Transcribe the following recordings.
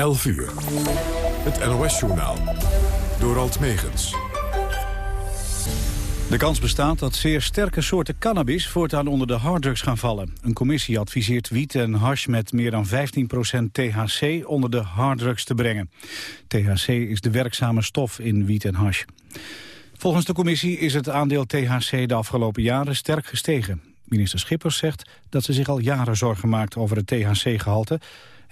11 uur. Het NOS-journaal. Door Alt Megens. De kans bestaat dat zeer sterke soorten cannabis voortaan onder de harddrugs gaan vallen. Een commissie adviseert wiet en hash met meer dan 15% THC onder de harddrugs te brengen. THC is de werkzame stof in wiet en hash. Volgens de commissie is het aandeel THC de afgelopen jaren sterk gestegen. Minister Schippers zegt dat ze zich al jaren zorgen maakt over het THC-gehalte...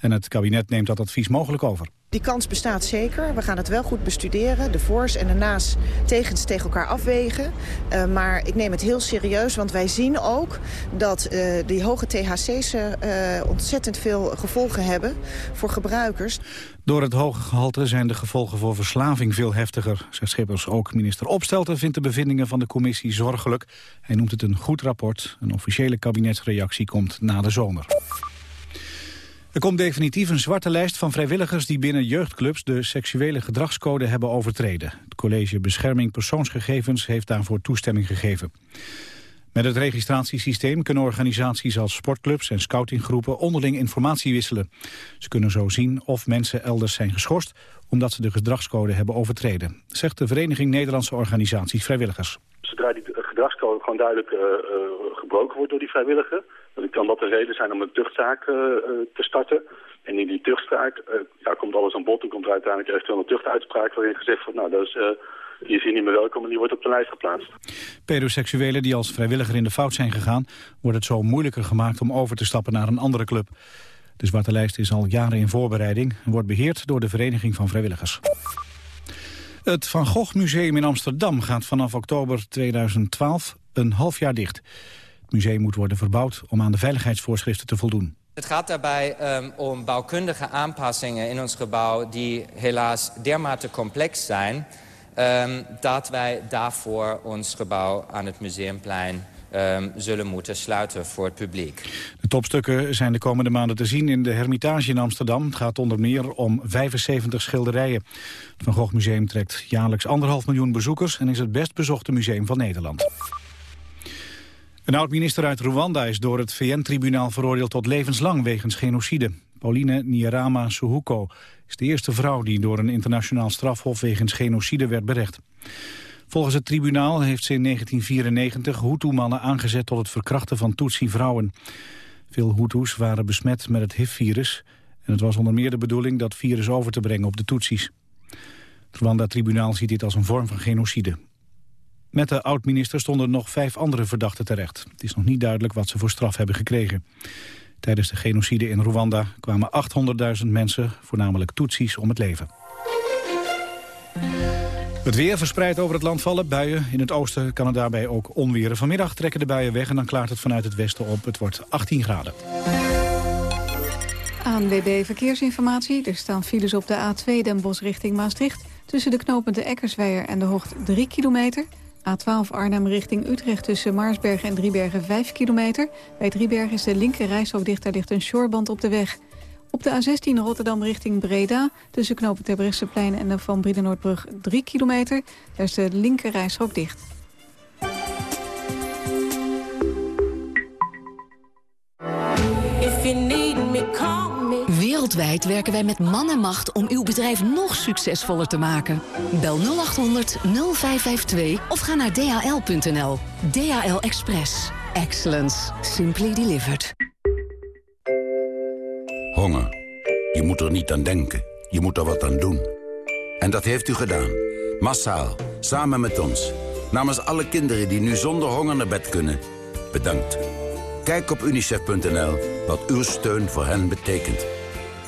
en het kabinet neemt dat advies mogelijk over. Die kans bestaat zeker. We gaan het wel goed bestuderen. De voor's en de na's tegens tegen elkaar afwegen. Uh, maar ik neem het heel serieus, want wij zien ook dat uh, die hoge THC's uh, ontzettend veel gevolgen hebben voor gebruikers. Door het hoge gehalte zijn de gevolgen voor verslaving veel heftiger, zegt Schippers. Ook minister Opstelten vindt de bevindingen van de commissie zorgelijk. Hij noemt het een goed rapport. Een officiële kabinetsreactie komt na de zomer. Er komt definitief een zwarte lijst van vrijwilligers die binnen jeugdclubs de seksuele gedragscode hebben overtreden. Het college Bescherming Persoonsgegevens heeft daarvoor toestemming gegeven. Met het registratiesysteem kunnen organisaties als sportclubs en scoutinggroepen onderling informatie wisselen. Ze kunnen zo zien of mensen elders zijn geschorst omdat ze de gedragscode hebben overtreden, zegt de Vereniging Nederlandse Organisaties Vrijwilligers. Zodra die gedragscode gewoon duidelijk uh, gebroken wordt door die vrijwilliger, kan dat de reden zijn om een tuchtzaak uh, te starten. En in die tuchtzaak ja, komt alles aan bod en komt er uiteindelijk eventueel een tuchtuitspraak waarin gezegd wordt, nou dat is die is hier niet meer welkom en die wordt op de lijst geplaatst. Pedoseksuelen die als vrijwilliger in de fout zijn gegaan... wordt het zo moeilijker gemaakt om over te stappen naar een andere club. De Zwarte Lijst is al jaren in voorbereiding... en wordt beheerd door de Vereniging van Vrijwilligers. Het Van Gogh Museum in Amsterdam gaat vanaf oktober 2012 een half jaar dicht. Het museum moet worden verbouwd om aan de veiligheidsvoorschriften te voldoen. Het gaat daarbij um, om bouwkundige aanpassingen in ons gebouw... die helaas dermate complex zijn um, dat wij daarvoor ons gebouw aan het Museumplein um, zullen moeten sluiten voor het publiek. De topstukken zijn de komende maanden te zien in de Hermitage in Amsterdam. Het gaat onder meer om 75 schilderijen. Het Van Gogh Museum trekt jaarlijks anderhalf miljoen bezoekers... en is het best bezochte museum van Nederland. Een oud-minister uit Rwanda is door het VN-tribunaal veroordeeld tot levenslang wegens genocide. Pauline Nierama Suhuko is de eerste vrouw die door een internationaal strafhof wegens genocide werd berecht. Volgens het tribunaal heeft ze in 1994 Hutu-mannen aangezet tot het verkrachten van Tutsi-vrouwen. Veel Hutus waren besmet met het HIV-virus en het was onder meer de bedoeling dat virus over te brengen op de Tutsis. Het Rwanda-tribunaal ziet dit als een vorm van genocide. Met de oud-minister stonden nog vijf andere verdachten terecht. Het is nog niet duidelijk wat ze voor straf hebben gekregen. Tijdens de genocide in Rwanda kwamen 800.000 mensen, voornamelijk Tutsis, om het leven. Het weer verspreidt over het land vallen. Buien in het oosten kan het daarbij ook onweren. Vanmiddag trekken de buien weg en dan klaart het vanuit het westen op. Het wordt 18 graden. ANWB Verkeersinformatie. Er staan files op de A2 Den Bosch richting Maastricht... tussen de knopende Eckersweijer en de Hoogte 3 kilometer... A12 Arnhem richting Utrecht tussen Maarsbergen en Driebergen 5 kilometer. Bij Driebergen is de linker reishok dicht, daar ligt een shoreband op de weg. Op de A16 Rotterdam richting Breda tussen knopen Terbrechtseplein en de Van Briedenoordbrug 3 kilometer. Daar is de linker reishok dicht. Wereldwijd werken wij met man en macht om uw bedrijf nog succesvoller te maken. Bel 0800 0552 of ga naar dhl.nl. DHL Express. Excellence. Simply delivered. Honger. Je moet er niet aan denken. Je moet er wat aan doen. En dat heeft u gedaan. Massaal. Samen met ons. Namens alle kinderen die nu zonder honger naar bed kunnen. Bedankt. Kijk op unicef.nl wat uw steun voor hen betekent.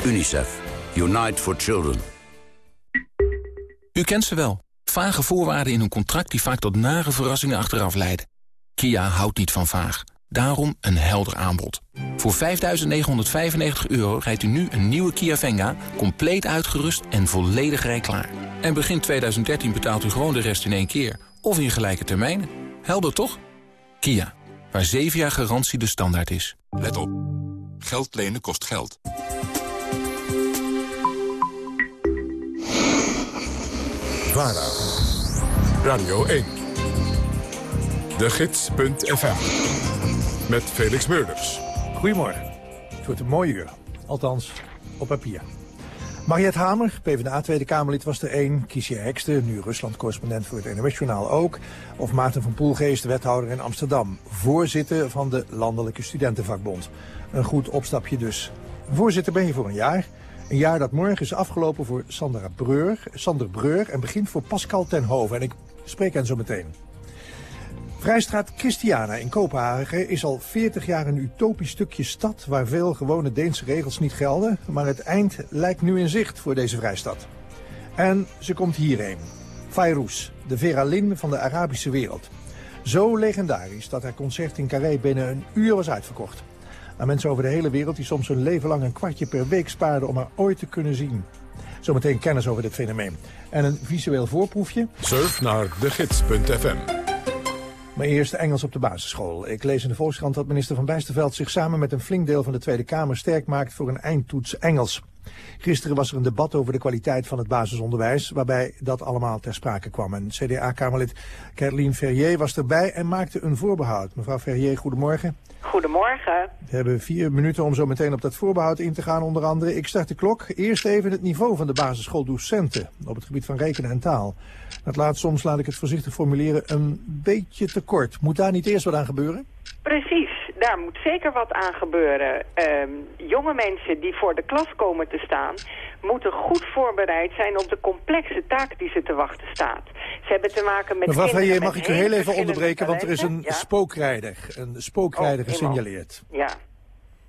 UNICEF. Unite for Children. U kent ze wel. Vage voorwaarden in een contract die vaak tot nare verrassingen achteraf leiden. Kia houdt niet van vaag. Daarom een helder aanbod. Voor 5.995 euro rijdt u nu een nieuwe Kia Venga... compleet uitgerust en volledig rijklaar. En begin 2013 betaalt u gewoon de rest in één keer. Of in gelijke termijnen. Helder toch? Kia, waar 7 jaar garantie de standaard is. Let op. Geld lenen kost geld. VARA. Radio 1. De Gids.fm. Met Felix Meurders. Goedemorgen. Het wordt een mooi uur. Althans, op papier. Mariette Hamer, PvdA Tweede Kamerlid, was er één. Kiesje Hekste, nu Rusland-correspondent voor het NOS-journaal ook. Of Maarten van Poelgeest, wethouder in Amsterdam. Voorzitter van de Landelijke Studentenvakbond. Een goed opstapje dus. Voorzitter ben je voor een jaar. Een jaar dat morgen is afgelopen voor Sandra Breur, Sander Breur en begint voor Pascal Tenhoven. En ik spreek hen zo meteen. Vrijstraat Christiana in Kopenhagen is al 40 jaar een utopisch stukje stad... waar veel gewone Deense regels niet gelden. Maar het eind lijkt nu in zicht voor deze vrijstad. En ze komt hierheen. Fayrouz, de Veralin van de Arabische wereld. Zo legendarisch dat haar concert in Carré binnen een uur was uitverkocht. Aan mensen over de hele wereld die soms hun leven lang een kwartje per week spaarden om haar ooit te kunnen zien. Zometeen kennis over dit fenomeen. En een visueel voorproefje. Surf naar degids.fm. Maar eerst Engels op de basisschool. Ik lees in de Volkskrant dat minister Van Bijsterveld zich samen met een flink deel van de Tweede Kamer sterk maakt voor een eindtoets Engels. Gisteren was er een debat over de kwaliteit van het basisonderwijs, waarbij dat allemaal ter sprake kwam. En CDA-Kamerlid Kathleen Ferrier was erbij en maakte een voorbehoud. Mevrouw Ferrier, goedemorgen. Goedemorgen. We hebben vier minuten om zo meteen op dat voorbehoud in te gaan, onder andere. Ik start de klok. Eerst even het niveau van de basisschooldocenten op het gebied van rekenen en taal. Dat laat soms, laat ik het voorzichtig formuleren, een beetje tekort. Moet daar niet eerst wat aan gebeuren? Precies, daar moet zeker wat aan gebeuren. Ehm, jonge mensen die voor de klas komen te staan... moeten goed voorbereid zijn op de complexe taak die ze te wachten staat. Ze hebben te maken met Mevrouw met mag ik u heel even onderbreken, want er is een. Ja? spookrijder. Een spookrijder Oh, gesignaleerd. Ja.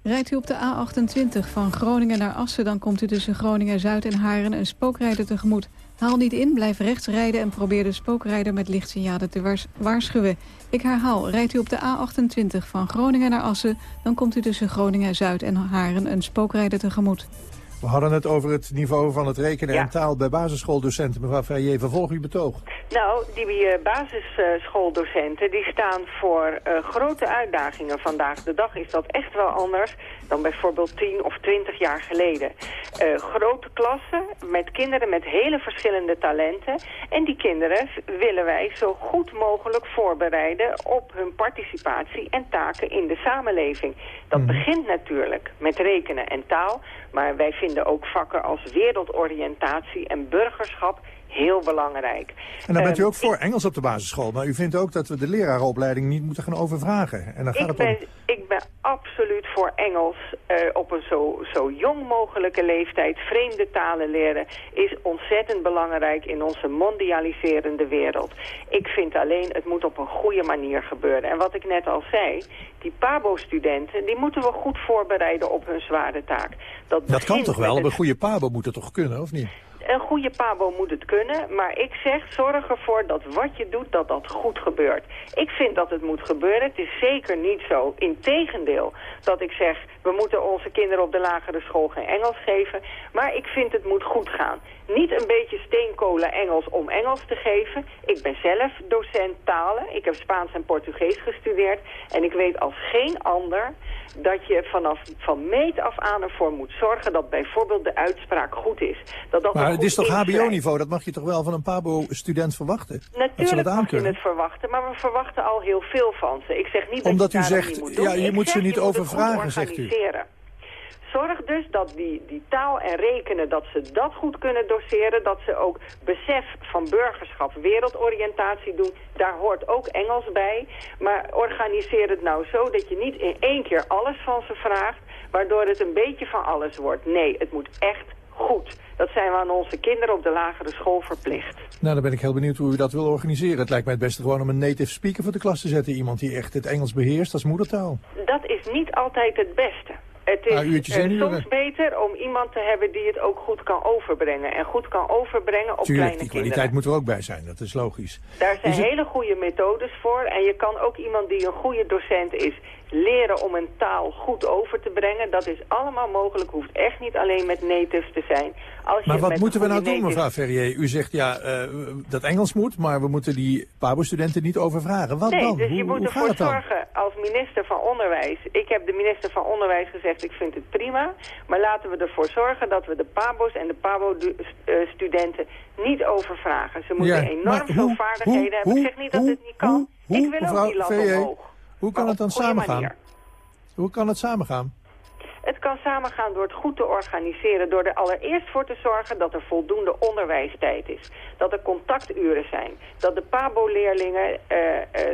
Rijdt u op de A28 van Groningen naar Assen... dan komt u tussen Groningen, Zuid en Haren een spookrijder tegemoet. Haal niet in, blijf rechts rijden en probeer de spookrijder met lichtsignalen te waars- waarschuwen. Ik herhaal, rijdt u op de A28 van Groningen naar Assen... dan komt u tussen Groningen, Zuid en Haren een spookrijder tegemoet. We hadden het over het niveau van het rekenen Ja. en taal bij basisschooldocenten. Mevrouw Ferrier, vervolg uw betoog. Nou, die eh, basisschooldocenten die staan voor eh, grote uitdagingen vandaag. De dag is dat echt wel anders dan bijvoorbeeld 10 of 20 jaar geleden. Eh, grote klassen met kinderen met hele verschillende talenten. En die kinderen willen wij zo goed mogelijk voorbereiden op hun participatie en taken in de samenleving. Dat begint natuurlijk met rekenen en taal. Maar wij vinden ook vakken als wereldoriëntatie en burgerschap heel belangrijk. En dan bent u Ehm, ook voor Engels op de basisschool. Maar u vindt ook dat we de lerarenopleiding niet moeten gaan overvragen. En dan gaat het ben, om... ik ben absoluut voor Engels eh, op een zo, zo jong mogelijke leeftijd. Vreemde talen leren is ontzettend belangrijk in onze mondialiserende wereld. Ik vind alleen, het moet op een goede manier gebeuren. En wat ik net al zei, die PABO-studenten, die moeten we goed voorbereiden op hun zware taak. Dat kan begint toch wel? Op een goede pabo moet het toch kunnen, of niet? Een goede pabo moet het kunnen, maar ik zeg zorg ervoor dat wat je doet, dat dat goed gebeurt. Ik vind dat het moet gebeuren. Het is zeker niet zo, integendeel, dat ik zeg... we moeten onze kinderen op de lagere school geen Engels geven. Maar ik vind het moet goed gaan. Niet een beetje steenkolen Engels om Engels te geven. Ik ben zelf docent talen. Ik heb Spaans en Portugees gestudeerd. En ik weet als geen ander dat je vanaf van meet af aan ervoor moet zorgen... dat bijvoorbeeld de uitspraak goed is. Dat dat Maar het is toch hbo-niveau? Dat mag je toch wel van een pabo-student verwachten? dat ze Natuurlijk dat mag je het verwachten, maar we verwachten al heel veel van ze. Ik zeg niet dat Omdat je u zegt, niet moet doen. ja, je Ik moet ze niet overvragen, zegt u. Zorg dus dat die, die taal en rekenen, dat ze dat goed kunnen doseren. Dat ze ook besef van burgerschap, wereldoriëntatie doen. Daar hoort ook Engels bij. Maar organiseer het nou zo dat je niet in één keer alles van ze vraagt. Waardoor het een beetje van alles wordt. Nee, het moet echt goed. Dat zijn we aan onze kinderen op de lagere school verplicht. Nou, dan ben ik heel benieuwd hoe u dat wil organiseren. Het lijkt mij het beste gewoon om een native speaker voor de klas te zetten. Iemand die echt het Engels beheerst als moedertaal. Dat is niet altijd het beste. Het is uurtjes eh, en uren. soms beter om iemand te hebben die het ook goed kan overbrengen. En goed kan overbrengen op Tuurlijk, kleine die kinderen. kwaliteit moet er ook bij zijn. Dat is logisch. Daar zijn het- hele goede methodes voor. En je kan ook iemand die een goede docent is leren om een taal goed over te brengen. Dat is allemaal mogelijk. Hoeft echt niet alleen met natives te zijn. Als Maar je wat moeten we nou doen, mevrouw Ferrier? U zegt ja, eh, dat Engels moet, maar we moeten die pabo-studenten niet overvragen. Wat nee, dan? dus hoe, je moet ervoor zorgen als minister van Onderwijs. Ik heb de minister van Onderwijs gezegd, ik vind het prima. Maar laten we ervoor zorgen dat we de PABO's en de PABO-studenten niet overvragen. Ze moeten Ja, enorm veel hoe- vaardigheden hoe- hebben. Ik zeg niet dat het niet kan. ik wil ook die lat omhoog. Hoe kan het dan samengaan? manier. Hoe kan het samengaan? Het kan samengaan door het goed te organiseren. Door er allereerst voor te zorgen dat er voldoende onderwijstijd is. Dat er contacturen zijn. Dat de PABO-leerlingen,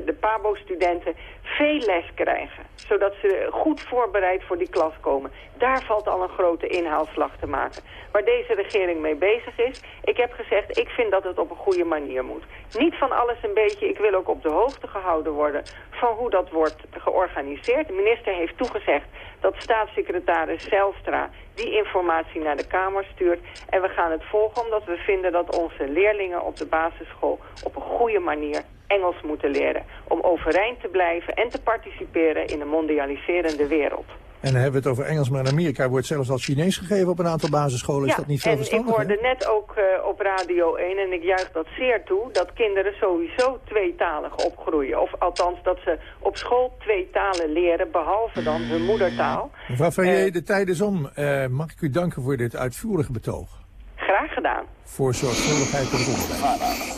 de PABO-studenten veel les krijgen. Zodat ze goed voorbereid voor die klas komen. Daar valt al een grote inhaalslag te maken. Waar deze regering mee bezig is. Ik heb gezegd, ik vind dat het op een goede manier moet. Niet van alles een beetje. Ik wil ook op de hoogte gehouden worden van hoe dat wordt georganiseerd. De minister heeft toegezegd dat staatssecretaris Zelstra die informatie naar de Kamer stuurt. En we gaan het volgen omdat we vinden dat onze leerlingen op de basisschool op een goede manier Engels moeten leren. Om overeind te blijven en te participeren in de mondialiserende wereld. En dan hebben we het over Engels, maar in Amerika wordt zelfs al Chinees gegeven op een aantal basisscholen. Is dat niet zo verstandig? ik hoorde net ook uh, op Radio 1, en ik juich dat zeer toe, dat kinderen sowieso tweetalig opgroeien. Of althans dat ze op school twee talen leren, behalve dan hun moedertaal. Mevrouw Fayet, uh, de tijd is om. Uh, mag ik u danken voor dit uitvoerige betoog? Graag gedaan. Voor zorgvuldigheid en onderwijs.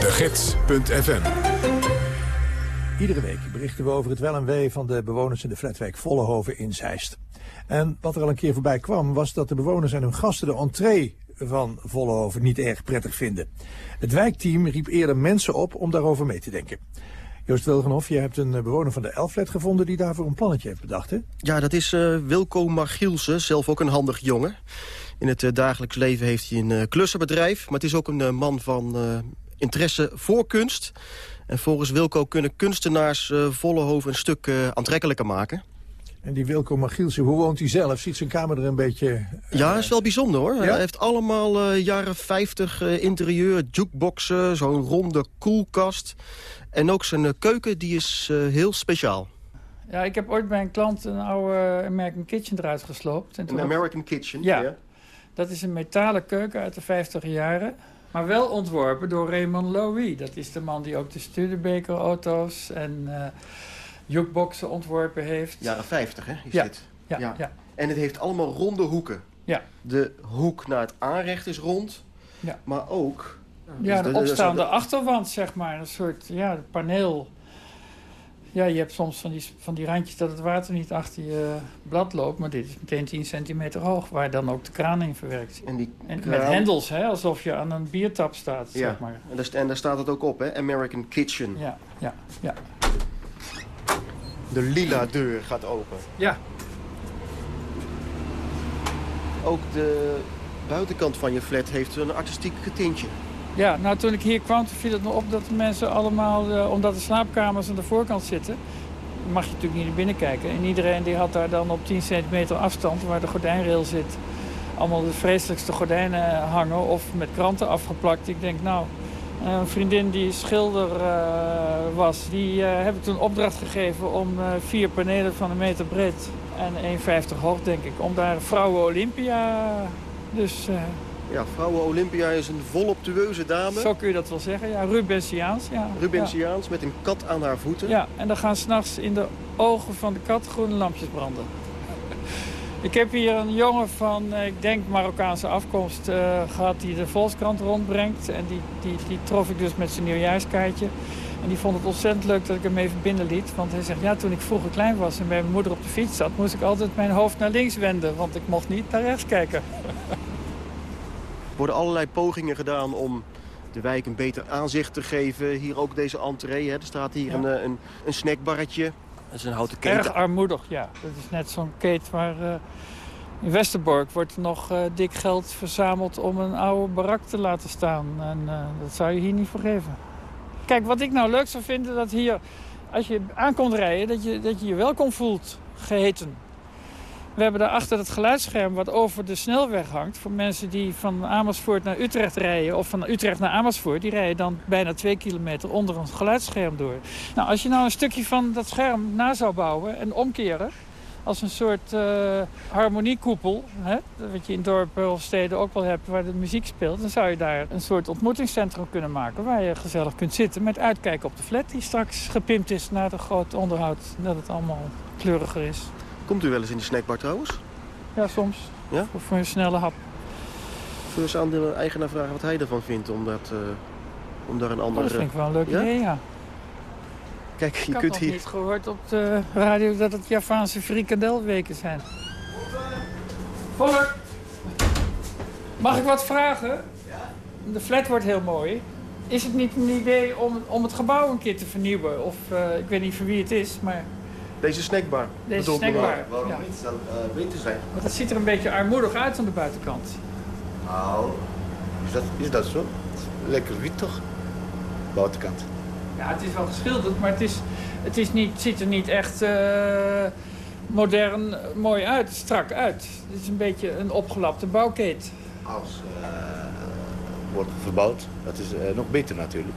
De Gids.fm Iedere week berichten we over het wel en wee van de bewoners in de flatwijk Vollehoven in Zeist. En wat er al een keer voorbij kwam, was dat de bewoners en hun gasten de entree van Vollehoven niet erg prettig vinden. Het wijkteam riep eerder mensen op om daarover mee te denken. Joost Wilgenhoff, je hebt een bewoner van de Elflet gevonden die daarvoor een plannetje heeft bedacht, hè? Ja, dat is uh, Wilco Margielsen, zelf ook een handig jongen. In het uh, dagelijks leven heeft hij een uh, klussenbedrijf, maar het is ook een man van interesse voor kunst. En volgens Wilco kunnen kunstenaars uh, Vollehoven een stuk uh, aantrekkelijker maken. En die Wilco Magielsen, hoe woont hij zelf? Ziet zijn kamer er een beetje... Uh... Ja, is wel bijzonder hoor. Ja? Hij heeft allemaal jaren 50 interieur, jukeboxen, zo'n ronde koelkast. En ook zijn keuken, die is heel speciaal. Ja, ik heb ooit bij een klant een oude American Kitchen eruit gesloopt. Een American Kitchen? Ja. ja. Dat is een metalen keuken uit de 50 jaren. Maar wel ontworpen door Raymond Loewy. Dat is de man die ook de Studebaker-auto's en uh, jukeboxen ontworpen heeft. Jaren 50, hè? Is ja. dit? Ja, ja. ja. En het heeft allemaal ronde hoeken. Ja. De hoek naar het aanrecht is rond. Ja. Maar ook... Ja, de, de opstaande de... achterwand, zeg maar. Een soort ja, paneel ja, je hebt soms van die, van die randjes dat het water niet achter je blad loopt. Maar dit is meteen 10 centimeter hoog, waar dan ook de kraan in verwerkt En, die en met hendels, hè, alsof je aan een biertap staat, ja. zeg maar. En daar, en daar staat het ook op, hè? American Kitchen. Ja, ja, ja. De lila deur gaat open. Ja. Ook de buitenkant van je flat heeft een artistiek tintje. Ja, nou toen ik hier kwam viel het me op dat de mensen allemaal, uh, omdat de slaapkamers aan de voorkant zitten, mag je natuurlijk niet naar binnen kijken. En iedereen die had daar dan op 10 centimeter afstand, waar de gordijnrail zit, allemaal de vreselijkste gordijnen hangen of met kranten afgeplakt. Ik denk, nou, een vriendin die schilder uh, was, die uh, heb ik toen opdracht gegeven om vier panelen van een meter breed en 1,50 hoog, denk ik, om daar Vrouwen Olympia dus... Ja, Vrouwen Olympia is een voluptueuze dame. Zo kun je dat wel zeggen, ja. Rubensiaans, ja. Rubensiaans, ja. met een kat aan haar voeten. Ja, en dan gaan s'nachts in de ogen van de kat groene lampjes branden. ik heb hier een jongen van, ik denk Marokkaanse afkomst, uh, gehad die de Volkskrant rondbrengt. En die, die, die trof ik dus met zijn nieuwjaarskaartje. En die vond het ontzettend leuk dat ik hem even binnenliet. Want hij zegt, ja, toen ik vroeger klein was en bij mijn moeder op de fiets zat... moest ik altijd mijn hoofd naar links wenden, want ik mocht niet naar rechts kijken. Er worden allerlei pogingen gedaan om de wijk een beter aanzicht te geven. Hier ook deze entree. Hè. Er staat hier ja. een, een, een snackbarretje. Dat is een houten keten. Erg armoedig, ja. Dat is net zo'n keet waar... Uh, in Westerbork wordt nog uh, dik geld verzameld om een oude barak te laten staan. En uh, dat zou je hier niet vergeven. Kijk, wat ik nou leuk zou vinden, dat hier, als je aankomt rijden, dat je dat je, je welkom voelt, geheten. We hebben daar achter het geluidsscherm wat over de snelweg hangt... voor mensen die van Amersfoort naar Utrecht rijden... of van Utrecht naar Amersfoort... die rijden dan bijna twee kilometer onder een geluidsscherm door. Nou, als je nou een stukje van dat scherm na zou bouwen en omkeren... als een soort uh, harmoniekoepel... Hè, wat je in dorpen of steden ook wel hebt waar de muziek speelt... dan zou je daar een soort ontmoetingscentrum kunnen maken... waar je gezellig kunt zitten met uitkijken op de flat... die straks gepimpt is naar de groot onderhoud... dat het allemaal kleuriger is. Komt u wel eens in de snackbar trouwens? Ja, soms. Ja? Voor, voor een snelle hap. Zullen we eens aan de eigenaar vragen wat hij ervan vindt om, dat, uh, om daar een ander... Oh, dat vind ik wel een leuk ja? idee, ja. Kijk, je ik kunt nog hier... niet gehoord op de radio dat het Javaanse frikandelweken zijn. Volk! Mag ik wat vragen? De flat wordt heel mooi. Is het niet een idee om, om het gebouw een keer te vernieuwen? Of eh, ik weet niet van wie het is, maar Deze snackbar. deze snackbar. Waarom ja. niet? Zal eh, beter zijn. Want het ziet er een beetje armoedig uit aan de buitenkant. Nou, is dat, is dat zo? Lekker wit toch? Buitenkant. Ja, het is wel geschilderd, maar het, is, het is niet, ziet er niet echt eh, modern eh, mooi uit, strak uit. Het is een beetje een opgelapte bouwkeet. Als eh, wordt verbouwd, dat is eh, nog beter natuurlijk.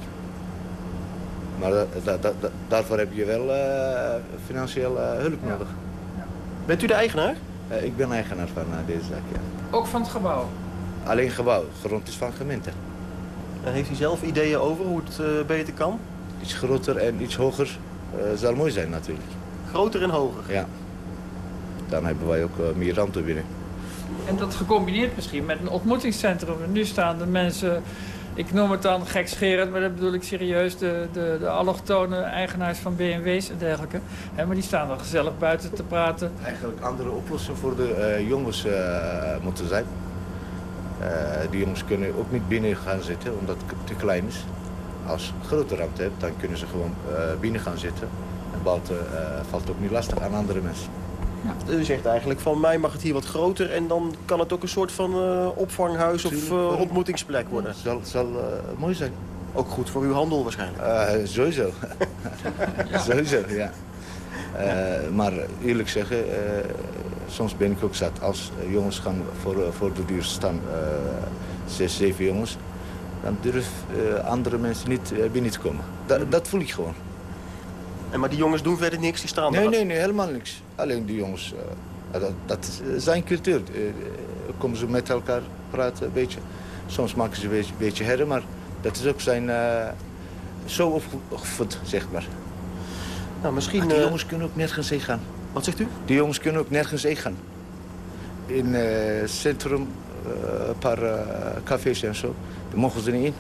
Maar da- da- da- da- daarvoor heb je wel eh, financieel eh, hulp nodig. Bent u de eigenaar? Eh, ik ben eigenaar van deze zaak, ja. Ook van het gebouw. Alleen gebouw, grond is van gemeente. En heeft u zelf ideeën over hoe het beter kan? Iets groter en iets hoger eh, zal mooi zijn natuurlijk. Groter en hoger? Ja. Dan hebben wij ook meer ruimte binnen. En dat gecombineerd misschien met een ontmoetingscentrum. En nu staan de mensen, ik noem het dan gekscherend, maar dat bedoel ik serieus, de, de, de allochtone eigenaars van BMW's en dergelijke. Hè, maar die staan dan gezellig buiten te praten. Eigenlijk andere oplossing voor de eh, jongens eh, moeten zijn. Eh, die jongens kunnen ook niet binnen gaan zitten omdat het te klein is. Als je grote ruimte hebt, dan kunnen ze gewoon binnen gaan zitten. En buiten eh, valt ook niet lastig aan andere mensen. U zegt eigenlijk van mij mag het hier wat groter en dan kan het ook een soort van eh, opvanghuis of eh, ontmoetingsplek worden. Zal, zal eh, mooi zijn. Ook goed voor uw handel waarschijnlijk. Eh, sowieso. sowieso, ja. Eh, maar eerlijk zeggen, eh, soms ben ik ook zat. Als jongens gaan voor, voor de deur staan, eh, zes, zeven jongens, dan durven eh, andere mensen niet binnen te komen. Da- dat voel ik gewoon. En maar die jongens doen verder niks, die staan Nee, daar. nee, nee, helemaal niks. Alleen die jongens, eh, dat, dat is zijn cultuur. Eh, eh, komen ze met elkaar praten een beetje. Soms maken ze een beetje, beetje herrie, maar dat is ook zijn eh, zo opgevoed, zeg maar. Nou, misschien... Maar die eh, jongens kunnen ook nergens heen gaan. Wat zegt u? Die jongens kunnen ook nergens heen gaan. In het centrum, eh, een paar eh, cafés en zo, daar mogen ze niet in.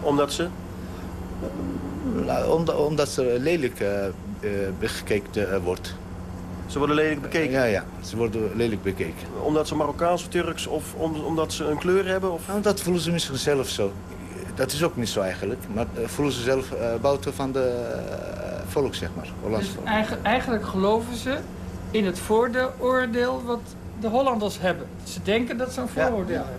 Omdat ze? Nou, omdat, omdat ze lelijk eh, eh, bekeken eh, wordt. Ze worden lelijk bekeken? Ja, ja, ze worden lelijk bekeken. Omdat ze Marokkaans of Turks of om, omdat ze een kleur hebben? Of... Nou, dat voelen ze misschien zelf zo. Dat is ook niet zo eigenlijk. Maar eh, voelen ze zelf eh buiten van de eh, volk, zeg maar. Hollands Dus volk. eigen- eigenlijk geloven ze in het vooroordeel wat de Hollanders hebben. Ze denken dat ze een vooroordeel hebben.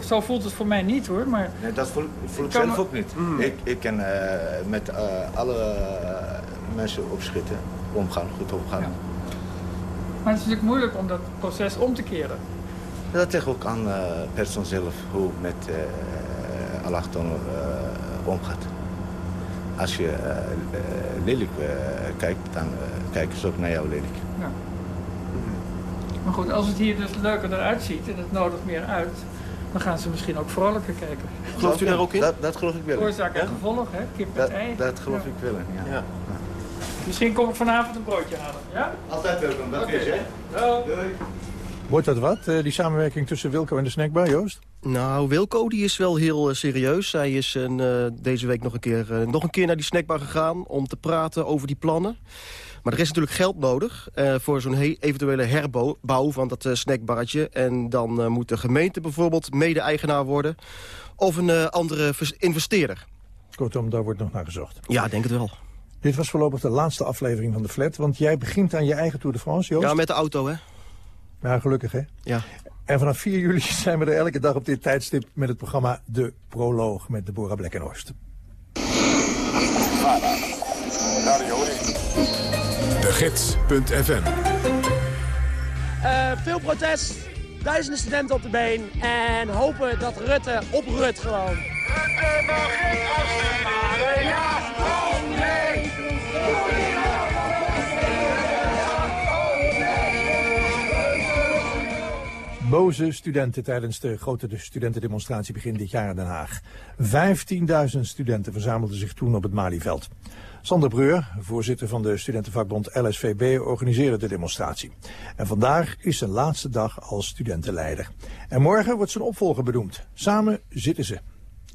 Zo voelt het voor mij niet hoor, maar... Nee, dat voel, voel ik zelf ook niet. Ik, ik kan eh, met eh, alle eh, mensen opschieten, omgaan, goed omgaan. Maar het is natuurlijk moeilijk om dat proces om te keren. Dat ligt ook aan de persoon zelf, hoe met uh, allochtonen omgaat. Als je lelijk kijkt, dan kijken ze ook naar jou lelijk. Ja. Maar goed, als het hier dus leuker eruit ziet en het nodigt meer uit... dan gaan ze misschien ook vrolijker kijken. Gelooft u daar ook in? Dat, dat geloof ik wel. Oorzaak en gevolg, hè? Kip met dat, ei. Dat geloof ja. ik wel ja. ja. Misschien kom ik vanavond een broodje halen, ja? Altijd welkom, dat okay. is hè. Doei. Wordt dat wat, uh, die samenwerking tussen Wilco en de snackbar, Joost? Nou, Wilco die is wel heel uh, serieus. Zij is uh, deze week nog een, keer, nog een keer naar die snackbar gegaan... om te praten over die plannen. Maar er is natuurlijk geld nodig uh, voor zo'n eventuele herbouw van dat uh, snackbarretje. En dan uh, moet de gemeente bijvoorbeeld mede-eigenaar worden. Of een andere investeerder. Kortom, daar wordt nog naar gezocht. Ja, denk het wel. Dit was voorlopig de laatste aflevering van de Flat. Want jij begint aan je eigen Tour de France, Joost? Ja, met de auto, hè? Ja, gelukkig, hè? Ja. En vanaf 4 juli zijn we er elke dag op dit tijdstip... met het programma De Proloog met Deborah Blekkenhorst. De Gids.fm uh, Veel protest, duizenden studenten op de been... en hopen dat Rutte op Rut gewoon. Rutte mag geen afstuderen, Boze studenten tijdens de grote studentendemonstratie begin dit jaar in Den Haag. 15.000 studenten verzamelden zich toen op het Malieveld. Sander Breur, voorzitter van de studentenvakbond LSVB, organiseerde de demonstratie. En vandaag is zijn laatste dag als studentenleider. En morgen wordt zijn opvolger benoemd. Samen zitten ze.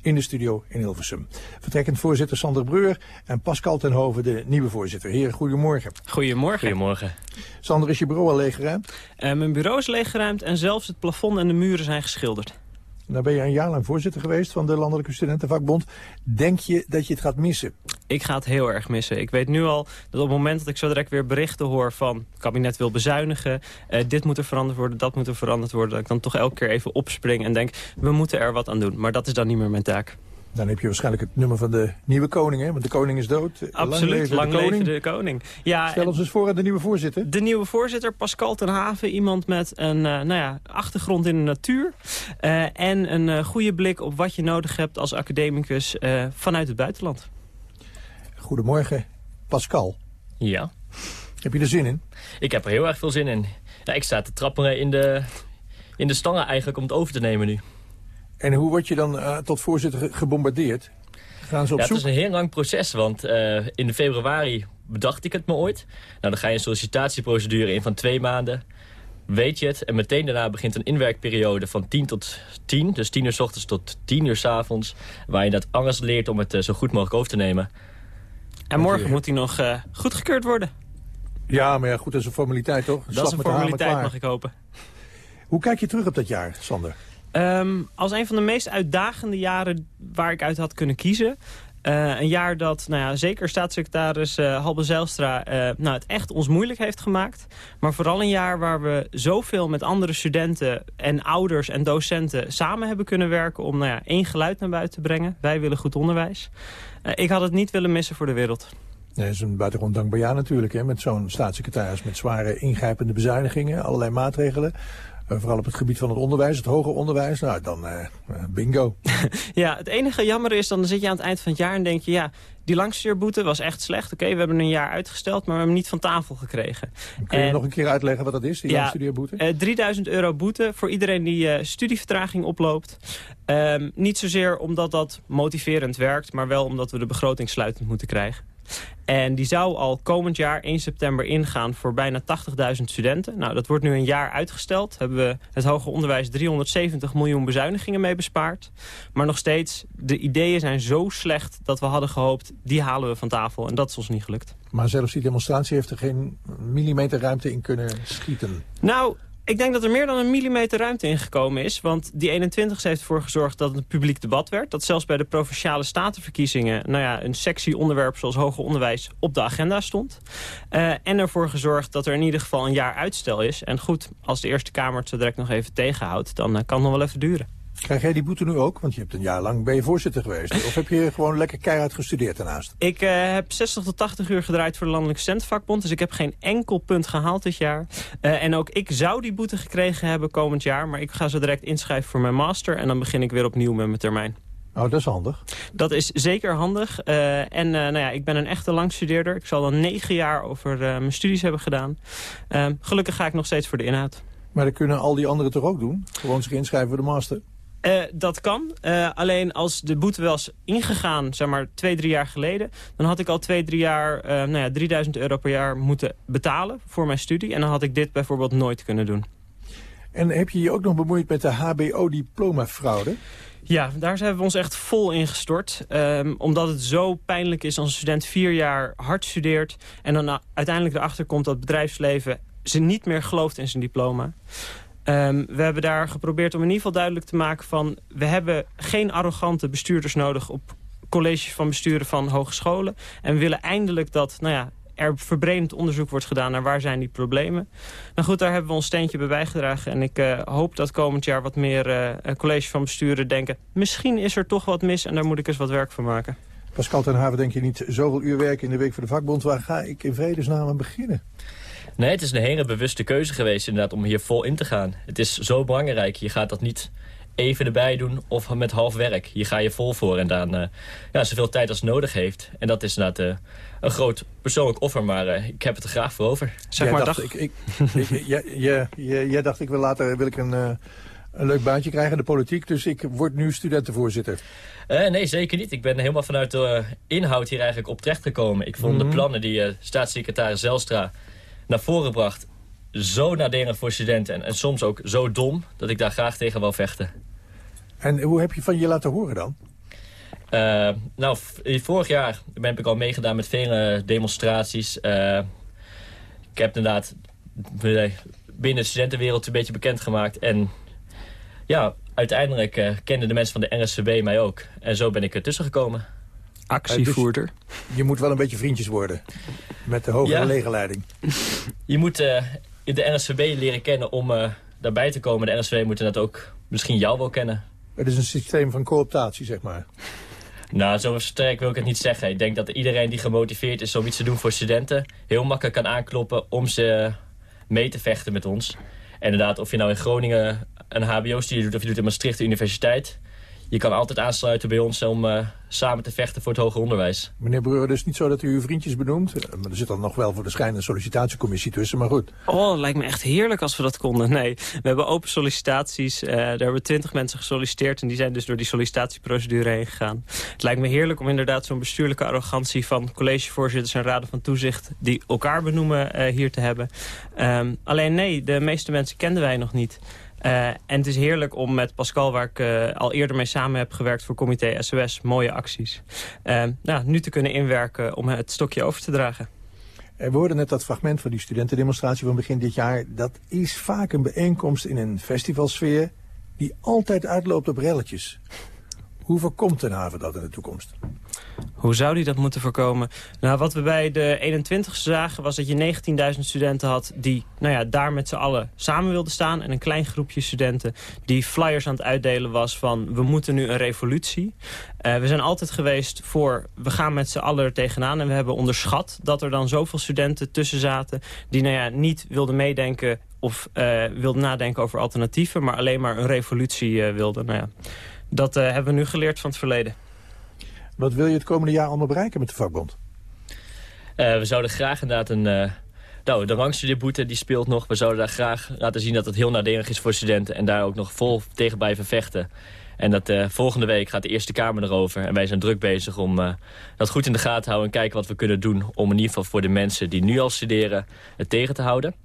In de studio in Hilversum. Vertrekkend voorzitter Sander Breur en Pascal Tenhoven, de nieuwe voorzitter. Heren, goedemorgen. Goedemorgen. Goedemorgen. Sander, is je bureau al leeggeruimd? Uh, mijn bureau is leeggeruimd en zelfs het plafond en de muren zijn geschilderd. Nou ben je een jaar lang voorzitter geweest van de Landelijke Studentenvakbond. Denk je dat je het gaat missen? Ik ga het heel erg missen. Ik weet nu al dat op het moment dat ik zo direct weer berichten hoor van... het kabinet wil bezuinigen, uh, dit moet er veranderd worden, dat moet er veranderd worden... dat ik dan toch elke keer even opspring en denk, we moeten er wat aan doen. Maar dat is dan niet meer mijn taak. Dan heb je waarschijnlijk het nummer van de nieuwe koning, hè? Want de koning is dood. Absoluut, lang leven, de, koning. de koning. Ja, Stel ons eens voor aan de nieuwe voorzitter. De nieuwe voorzitter, Pascal ten Haven. Iemand met een uh, nou ja, achtergrond in de natuur. Uh, en een uh, goede blik op wat je nodig hebt als academicus vanuit het buitenland. Goedemorgen, Pascal. Ja. Heb je er zin in? Ik heb er heel erg veel zin in. Ja, ik sta te trapperen in de, in de stangen eigenlijk om het over te nemen nu. En hoe word je dan uh, tot voorzitter gebombardeerd? Gaan ze op ja, zoek? Het is een heel lang proces, want uh, in februari bedacht ik het me ooit. Nou, dan ga je een sollicitatieprocedure in van twee maanden. Weet je het? En meteen daarna begint een inwerkperiode van 10 tot 10. Dus 10 uur s ochtends tot 10 uur s avonds. Waar je dat alles leert om het uh, zo goed mogelijk over te nemen. En morgen moet hij nog uh, goedgekeurd worden. Ja, maar ja, goed, dat is een formaliteit toch? Dat is een formaliteit, mag ik hopen. Hoe kijk je terug op dat jaar, Sander? Um, als een van de meest uitdagende jaren waar ik uit had kunnen kiezen. Uh, een jaar dat nou ja, zeker staatssecretaris uh, Halbe Zijlstra uh, nou, het echt ons moeilijk heeft gemaakt. Maar vooral een jaar waar we zoveel met andere studenten en ouders en docenten samen hebben kunnen werken om nou ja, één geluid naar buiten te brengen. Wij willen goed onderwijs. Ik had het niet willen missen voor de wereld. Dat is een buitengewoon dankbaar jaar natuurlijk. Hè, met zo'n staatssecretaris met zware ingrijpende bezuinigingen, allerlei maatregelen. Uh, vooral op het gebied van het onderwijs, het hoger onderwijs. Nou, dan uh, bingo. ja, het enige jammer is, dan zit je aan het eind van het jaar en denk je... ja, die langstudeerboete was echt slecht. Oké, okay, we hebben een jaar uitgesteld, maar we hebben hem niet van tafel gekregen. Kun je en, nog een keer uitleggen wat dat is, die ja, langstudeerboete? Uh, 3000 euro boete voor iedereen die studievertraging oploopt. Um, niet zozeer omdat dat motiverend werkt, maar wel omdat we de begroting sluitend moeten krijgen. En die zou al komend jaar 1 september ingaan voor bijna 80.000 studenten. Nou, dat wordt nu een jaar uitgesteld. Hebben we het hoger onderwijs 370 miljoen bezuinigingen mee bespaard. Maar nog steeds, de ideeën zijn zo slecht dat we hadden gehoopt... die halen we van tafel en dat is ons niet gelukt. Maar zelfs die demonstratie heeft er geen millimeter ruimte in kunnen schieten. Nou, ik denk dat er meer dan een millimeter ruimte ingekomen is. Want die 21 heeft ervoor gezorgd dat het een publiek debat werd. Dat zelfs bij de Provinciale Statenverkiezingen... Nou ja, een sectie onderwerp zoals hoger onderwijs op de agenda stond. Uh, en ervoor gezorgd dat er in ieder geval een jaar uitstel is. En goed, als de Eerste Kamer het zo direct nog even tegenhoudt... dan uh, kan het nog wel even duren. Krijg jij die boete nu ook? Want je hebt een jaar lang ben je voorzitter geweest. Of heb je gewoon lekker keihard gestudeerd daarnaast? Ik uh, heb 60 tot 80 uur gedraaid voor de Landelijke Studentenvakbond. Dus ik heb geen enkel punt gehaald dit jaar. Uh, en ook ik zou die boete gekregen hebben komend jaar. Maar ik ga zo direct inschrijven voor mijn master. En dan begin ik weer opnieuw met mijn termijn. Oh, dat is handig. Dat is zeker handig. Uh, en nou ja, ik ben een echte langstudeerder. Ik zal dan negen jaar over mijn studies hebben gedaan. gelukkig ga ik nog steeds voor de inhoud. Maar dat kunnen al die anderen toch ook doen? Gewoon zich inschrijven voor de master? Uh, dat kan. Uh, alleen als de boete wel is ingegaan, zeg maar twee, drie jaar geleden... dan had ik al twee, drie jaar, uh, nou ja, 3000 euro per jaar moeten betalen voor mijn studie. En dan had ik dit bijvoorbeeld nooit kunnen doen. En heb je je ook nog bemoeid met de hbo-diploma-fraude? Ja, daar hebben we ons echt vol in gestort. Um, omdat het zo pijnlijk is als een student vier jaar hard studeert... en dan uiteindelijk erachter komt dat het bedrijfsleven ze niet meer gelooft in zijn diploma. Um, we hebben daar geprobeerd om in ieder geval duidelijk te maken van... we hebben geen arrogante bestuurders nodig op colleges van besturen van hogescholen. En we willen eindelijk dat nou ja, er verbredend onderzoek wordt gedaan naar waar zijn die problemen. Nou goed, daar hebben we ons steentje bij bijgedragen. En ik uh, hoop dat komend jaar wat meer uh, colleges van besturen denken... misschien is er toch wat mis en daar moet ik eens wat werk van maken. Pascal ten Haven, denk je niet zoveel uur werken in de Week voor de Vakbond... waar ga ik in vredesnaam beginnen? Nee, het is een hele bewuste keuze geweest inderdaad om hier vol in te gaan. Het is zo belangrijk. Je gaat dat niet even erbij doen of met half werk. Hier ga je vol voor en dan uh, ja, zoveel tijd als nodig heeft. En dat is inderdaad uh, een groot persoonlijk offer, maar uh, ik heb het er graag voor over. Zeg maar, dacht, ik, ik, jij, jij dacht, ik wil later wil ik een, een leuk baantje krijgen in de politiek, dus ik word nu studentenvoorzitter. nee, zeker niet. Ik ben helemaal vanuit de inhoud hier eigenlijk op terecht gekomen. Ik vond mm -hmm. de plannen die staatssecretaris Zelstra naar voren bracht... zo naderend voor studenten en, en soms ook zo dom... dat ik daar graag tegen wil vechten. En hoe heb je van je laten horen dan? Uh, nou, vorig jaar ben ik al meegedaan met vele demonstraties. Uh, ik heb inderdaad binnen de studentenwereld een beetje bekendgemaakt. En ja, uiteindelijk uh, kenden de mensen van de NSCB mij ook. En zo ben ik ertussen gekomen. Actievoerder. Dus je moet wel een beetje vriendjes worden met de hogere ja. legerleiding. Je moet in de NSCB leren kennen om daarbij te komen. De NSCB moet dat ook misschien jou wel kennen. Het is een systeem van cooptatie, zeg maar. Nou, zo sterk wil ik het niet zeggen. Ik denk dat iedereen die gemotiveerd is om iets te doen voor studenten... heel makkelijk kan aankloppen om ze mee te vechten met ons. En inderdaad, of je nou in Groningen een hbo-studie doet... of je doet in Maastricht de universiteit je kan altijd aansluiten bij ons om uh, samen te vechten voor het hoger onderwijs. Meneer Breuer, dus niet zo dat u uw vriendjes benoemt. Eh, maar er zit dan nog wel voor de schijn een sollicitatiecommissie tussen, maar goed. Oh, het lijkt me echt heerlijk als we dat konden. Nee, we hebben open sollicitaties. Uh, daar hebben twintig mensen gesolliciteerd en die zijn dus door die sollicitatieprocedure heen gegaan. Het lijkt me heerlijk om inderdaad zo'n bestuurlijke arrogantie van collegevoorzitters en raden van toezicht die elkaar benoemen uh, hier te hebben. Um, alleen nee, de meeste mensen kenden wij nog niet. Uh, en het is heerlijk om met Pascal, waar ik uh, al eerder mee samen heb gewerkt voor comité SOS, mooie acties. Uh, nou, nu te kunnen inwerken om het stokje over te dragen. We hoorden net dat fragment van die studentendemonstratie van begin dit jaar. Dat is vaak een bijeenkomst in een festivalsfeer die altijd uitloopt op relletjes. Hoe voorkomt Den Haven dat in de toekomst? Hoe zou die dat moeten voorkomen? Nou, wat we bij de 21 zagen was dat je 19.000 studenten had... die nou ja, daar met z'n allen samen wilden staan. En een klein groepje studenten die flyers aan het uitdelen was van... we moeten nu een revolutie. Uh, we zijn altijd geweest voor we gaan met z'n allen er tegenaan. En we hebben onderschat dat er dan zoveel studenten tussen zaten... die nou ja, niet wilden meedenken of uh, wilden nadenken over alternatieven... maar alleen maar een revolutie uh, wilden. Nou ja, dat hebben we nu geleerd van het verleden. Wat wil je het komende jaar allemaal bereiken met de vakbond? Uh, we zouden graag inderdaad een... Uh, nou, de rangstudieboete die speelt nog. We zouden daar graag laten zien dat het heel nadelig is voor studenten... en daar ook nog vol tegen blijven vechten. En dat uh, volgende week gaat de Eerste Kamer erover. En wij zijn druk bezig om dat goed in de gaten te houden... en kijken wat we kunnen doen om in ieder geval voor de mensen die nu al studeren... het tegen te houden.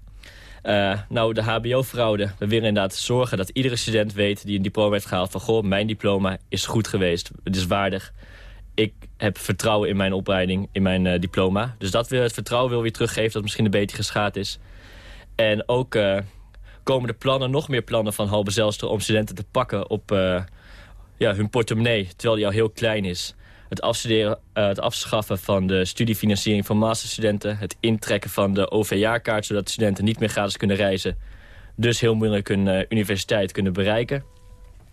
Nou, de hbo-fraude. We willen inderdaad zorgen dat iedere student weet die een diploma heeft gehaald... van goh, mijn diploma is goed geweest, het is waardig heb vertrouwen in mijn opleiding, in mijn uh, diploma. Dus dat wil, het vertrouwen wil weer teruggeven dat misschien een beetje geschaad is. En ook uh, komen de plannen, nog meer plannen van Halbe Zelstra... om studenten te pakken op uh, ja, hun portemonnee, terwijl die al heel klein is. Het, afstuderen, het afschaffen van de studiefinanciering van masterstudenten... het intrekken van de OV-jaarkaart, zodat studenten niet meer gratis kunnen reizen... dus heel moeilijk hun universiteit kunnen bereiken.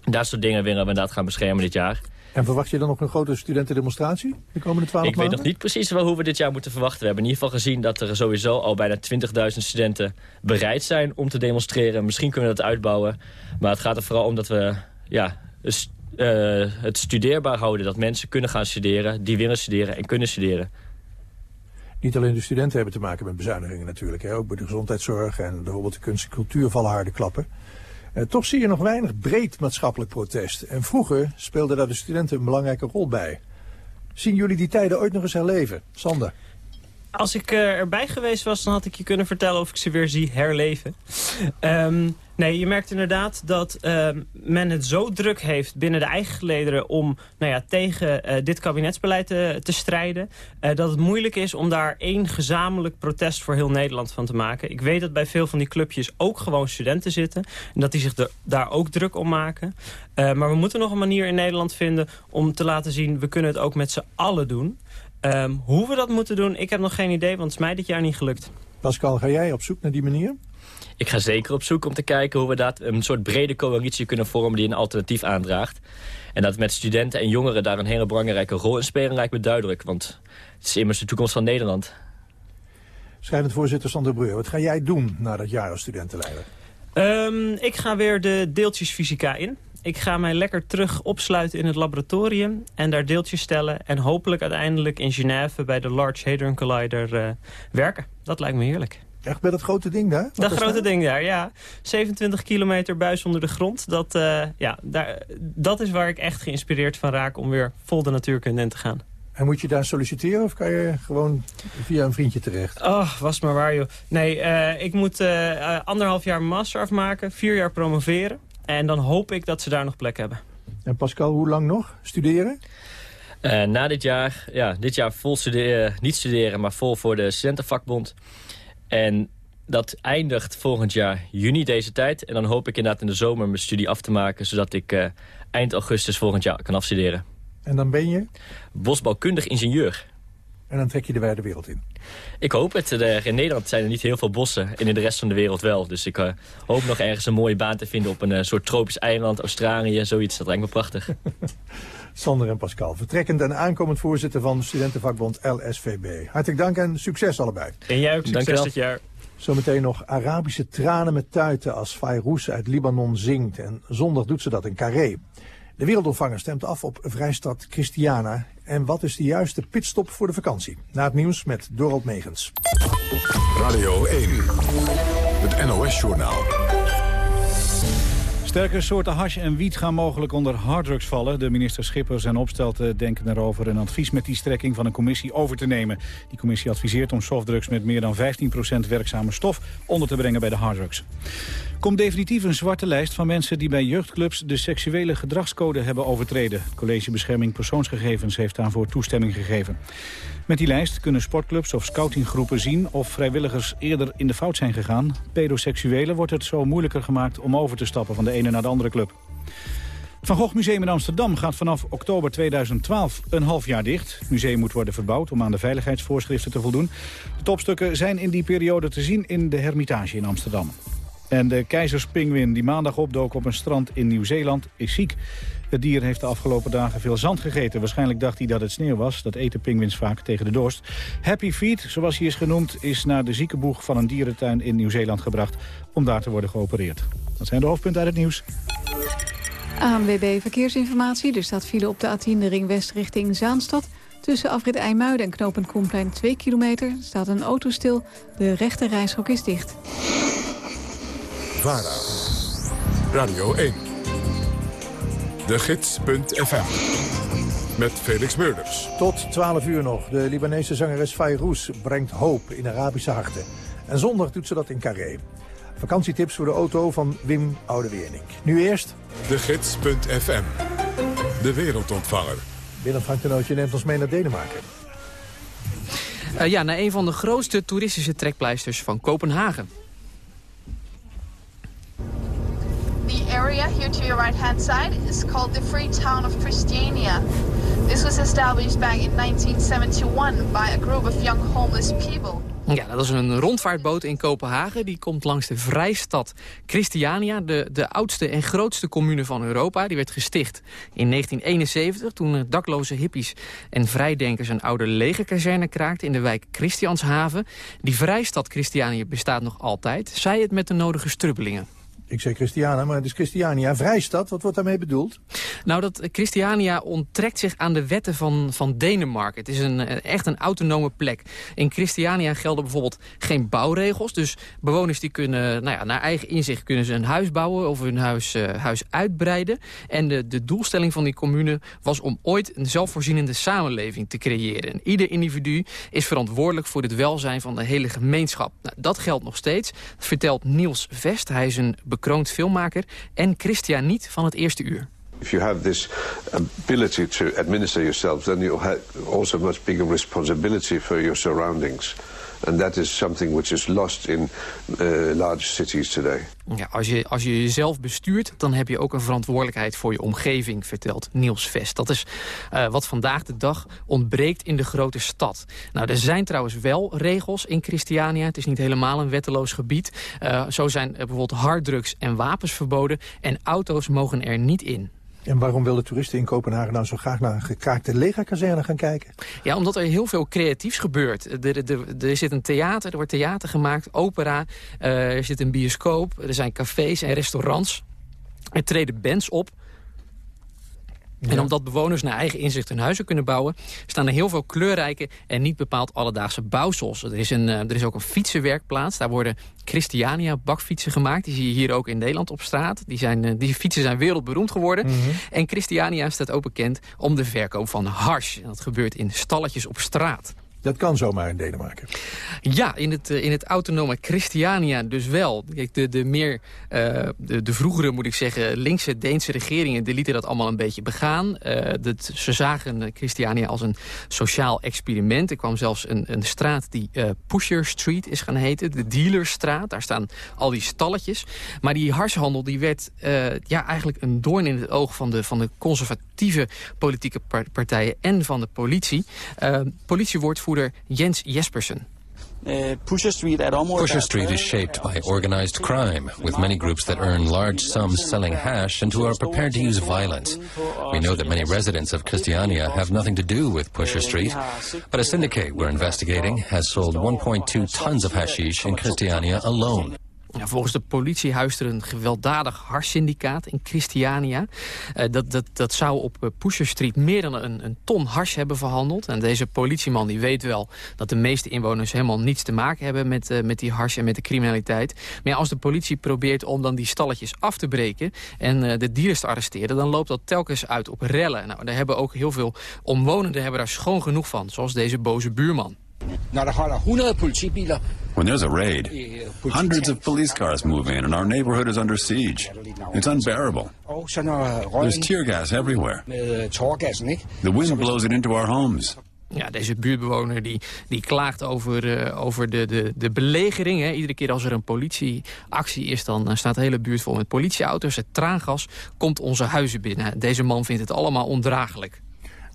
Dat soort dingen willen we inderdaad gaan beschermen dit jaar... En verwacht je dan nog een grote studentendemonstratie de komende twaalf maanden? Ik weet nog niet precies wel hoe we dit jaar moeten verwachten. We hebben in ieder geval gezien dat er sowieso al bijna 20.000 studenten bereid zijn om te demonstreren. Misschien kunnen we dat uitbouwen. Maar het gaat er vooral om dat we ja, uh, het studeerbaar houden. Dat mensen kunnen gaan studeren, die willen studeren en kunnen studeren. Niet alleen de studenten hebben te maken met bezuinigingen natuurlijk. Hè. Ook bij de gezondheidszorg en bijvoorbeeld de kunst en cultuur vallen harde klappen. Uh, toch zie je nog weinig breed maatschappelijk protest. En vroeger speelden daar de studenten een belangrijke rol bij. Zien jullie die tijden ooit nog eens herleven? Sander? Als ik uh, erbij geweest was, dan had ik je kunnen vertellen of ik ze weer zie herleven. Um, Nee, je merkt inderdaad dat uh, men het zo druk heeft binnen de eigen gelederen... om nou ja, tegen uh, dit kabinetsbeleid te, strijden... Uh, dat het moeilijk is om daar één gezamenlijk protest voor heel Nederland van te maken. Ik weet dat bij veel van die clubjes ook gewoon studenten zitten... en dat die zich daar ook druk om maken. maar we moeten nog een manier in Nederland vinden om te laten zien... we kunnen het ook met z'n allen doen. Um, hoe we dat moeten doen, ik heb nog geen idee, want het is mij dit jaar niet gelukt. Pascal, ga jij op zoek naar die manier? Ik ga zeker op zoek om te kijken hoe we dat een soort brede coalitie kunnen vormen die een alternatief aandraagt. En dat met studenten en jongeren daar een hele belangrijke rol in spelen lijkt me duidelijk. Want het is immers de toekomst van Nederland. Schrijvend voorzitter Sander Breur, wat ga jij doen na dat jaar als studentenleider? Um, ik ga weer de deeltjesfysica in. Ik ga mij lekker terug opsluiten in het laboratorium en daar deeltjes stellen. En hopelijk uiteindelijk in Genève bij de Large Hadron Collider uh, werken. Dat lijkt me heerlijk. Echt bij dat grote ding daar? dat grote ding daar, ja. 27 kilometer buis onder de grond. Dat, uh, ja, daar, dat is waar ik echt geïnspireerd van raak om weer vol de natuurkunde in te gaan. En moet je daar solliciteren of kan je gewoon via een vriendje terecht? Oh, was maar waar joh. Nee, uh, ik moet uh, anderhalf jaar master afmaken, vier jaar promoveren. En dan hoop ik dat ze daar nog plek hebben. En Pascal, hoe lang nog? Studeren? Uh, na dit jaar, ja, dit jaar vol studeren, niet studeren, maar vol voor de studentenvakbond. En dat eindigt volgend jaar juni deze tijd. En dan hoop ik inderdaad in de zomer mijn studie af te maken... zodat ik uh, eind augustus volgend jaar kan afstuderen. En dan ben je? Bosbouwkundig ingenieur. En dan trek je de wijde wereld in? Ik hoop het. in Nederland zijn er niet heel veel bossen. En in de rest van de wereld wel. Dus ik uh, hoop nog ergens een mooie baan te vinden op een uh, soort tropisch eiland. Australië, zoiets. Dat lijkt me prachtig. Sander en Pascal, vertrekkend en aankomend voorzitter van studentenvakbond LSVB. Hartelijk dank en succes allebei. En jij ook succes dit jaar. Zometeen nog Arabische tranen met tuiten als Fayrouz uit Libanon zingt. En zondag doet ze dat in Carré. De wereldontvanger stemt af op Vrijstad Christiana. En wat is de juiste pitstop voor de vakantie? Na het nieuws met Dorald Megens. Radio 1, het NOS-journaal. Sterke soorten hash en wiet gaan mogelijk onder harddrugs vallen. De minister Schippers en Opstelten denken erover een advies met die strekking van een commissie over te nemen. Die commissie adviseert om softdrugs met meer dan 15% werkzame stof onder te brengen bij de harddrugs. Komt definitief een zwarte lijst van mensen die bij jeugdclubs de seksuele gedragscode hebben overtreden. Het College Bescherming Persoonsgegevens heeft daarvoor toestemming gegeven. Met die lijst kunnen sportclubs of scoutinggroepen zien of vrijwilligers eerder in de fout zijn gegaan. Pedoseksuelen wordt het zo moeilijker gemaakt om over te stappen van de ene naar de andere club. Het Van Gogh Museum in Amsterdam gaat vanaf oktober 2012 een half jaar dicht. Het museum moet worden verbouwd om aan de veiligheidsvoorschriften te voldoen. De topstukken zijn in die periode te zien in de Hermitage in Amsterdam. En de keizerspingwin die maandag opdook op een strand in Nieuw-Zeeland is ziek. Het dier heeft de afgelopen dagen veel zand gegeten. Waarschijnlijk dacht hij dat het sneeuw was. Dat eten pinguïns vaak tegen de dorst. Happy Feet, zoals hij is genoemd, is naar de ziekenboeg van een dierentuin in Nieuw-Zeeland gebracht... om daar te worden geopereerd. Dat zijn de hoofdpunten uit het nieuws. ANWB Verkeersinformatie. Er staat file op de A10 de ring west richting Zaanstad. Tussen afrit IJmuiden en knooppunt Koenplein 2 kilometer staat een auto stil. De rechte reishok is dicht. VARA, Radio 1, de gids.fm, met Felix Meurders. Tot 12 uur nog. De Libanese zangeres Fayrouz brengt hoop in Arabische harten. En zondag doet ze dat in Carré. Vakantietips voor de auto van Wim Oudeweernink. Nu eerst... De gids.fm, de wereldontvanger. Willem Frank Tenootje neemt ons mee naar Denemarken. Uh, ja, naar een van de grootste toeristische trekpleisters van Kopenhagen. The area here to your right-hand side is called the Free Town of Christiania. This was established back in 1971 by a group of young homeless people. Ja, dat is een rondvaartboot in Kopenhagen. Die komt langs de Vrijstad Christiania, de, de oudste en grootste commune van Europa. Die werd gesticht in 1971 toen dakloze hippies en vrijdenkers een oude legerkazerne kraakten in de wijk Christianshaven. Die Vrijstad Christiania bestaat nog altijd, zij het met de nodige strubbelingen. Ik zei Christiana, maar het is Christiania. Vrijstad, wat wordt daarmee bedoeld? Nou, dat Christiania onttrekt zich aan de wetten van, van Denemarken. Het is een, echt een autonome plek. In Christiania gelden bijvoorbeeld geen bouwregels. Dus bewoners die kunnen, nou ja, naar eigen inzicht kunnen ze een huis bouwen... of hun huis, uh, huis uitbreiden. En de, de doelstelling van die commune was om ooit een zelfvoorzienende samenleving te creëren. En ieder individu is verantwoordelijk voor het welzijn van de hele gemeenschap. Nou, dat geldt nog steeds, vertelt Niels Vest. Hij is een bekroond filmmaker en Christianiet van het eerste uur. If you have this ability to administer yourself, then you have also much bigger responsibility for your surroundings. And that is something which is lost in uh, large cities today. Ja, als, je, als je jezelf bestuurt, dan heb je ook een verantwoordelijkheid voor je omgeving, vertelt Niels Vest. Dat is uh, wat vandaag de dag ontbreekt in de grote stad. Nou, er zijn trouwens wel regels in Christiania. Het is niet helemaal een wetteloos gebied. Uh, zo zijn bijvoorbeeld harddrugs en wapens verboden en auto's mogen er niet in. En waarom willen toeristen in Kopenhagen nou zo graag naar een gekraakte legerkazerne gaan kijken? Ja, omdat er heel veel creatiefs gebeurt. Er, er, er zit een theater, er wordt theater gemaakt, opera, uh, er zit een bioscoop, er zijn cafés en restaurants. Er treden bands op. Ja. En omdat bewoners naar eigen inzicht hun huizen kunnen bouwen... staan er heel veel kleurrijke en niet bepaald alledaagse bouwsels. Er is, een, uh, er is ook een fietsenwerkplaats. Daar worden Christiania bakfietsen gemaakt. Die zie je hier ook in Nederland op straat. Die, zijn, uh, die fietsen zijn wereldberoemd geworden. Mm -hmm. En Christiania staat ook bekend om de verkoop van hars. En dat gebeurt in stalletjes op straat. Dat kan zomaar in Denemarken. Ja, in het, in het autonome Christiania dus wel. De, de meer, de, de vroegere, moet ik zeggen, linkse Deense regeringen... die lieten dat allemaal een beetje begaan. dat, ze zagen Christiania als een sociaal experiment. Er kwam zelfs een, een straat die Pusher Street is gaan heten. De Dealerstraat. Daar staan al die stalletjes. Maar die harshandel die werd ja, eigenlijk een doorn in het oog van de, van de conservatieve politieke partijen en van de politie. Uh, politiewoordvoerder Jens Jespersen. Pusher Street is shaped by organized crime, with many groups that earn large sums selling hash and who are prepared to use violence. We know that many residents of Christiania have nothing to do with Pusher Street, but a syndicate we're investigating has sold 1.2 tons of hashish in Christiania alone. Ja, volgens de politie huist er een gewelddadig harssyndicaat in Christiania. Uh, dat, dat, dat zou op uh, Pusher Street meer dan een, een ton hars hebben verhandeld. En deze politieman die weet wel dat de meeste inwoners helemaal niets te maken hebben met, uh, met die hars en met de criminaliteit. Maar als de politie probeert om dan die stalletjes af te breken en de dieren te arresteren, dan loopt dat telkens uit op rellen. Nou, daar hebben ook heel veel omwonenden hebben daar schoon genoeg van, zoals deze boze buurman. When there's a raid, hundreds of police cars move in and our neighborhood is under siege. It's unbearable. There's tear gas everywhere. The wind blows it into our homes. Ja, deze buurtbewoner die, die klaagt over, uh, over de, de, de belegering. Hè. Iedere keer als er een politieactie is, dan staat de hele buurt vol met politieauto's. Het traangas komt onze huizen binnen. Deze man vindt het allemaal ondraaglijk.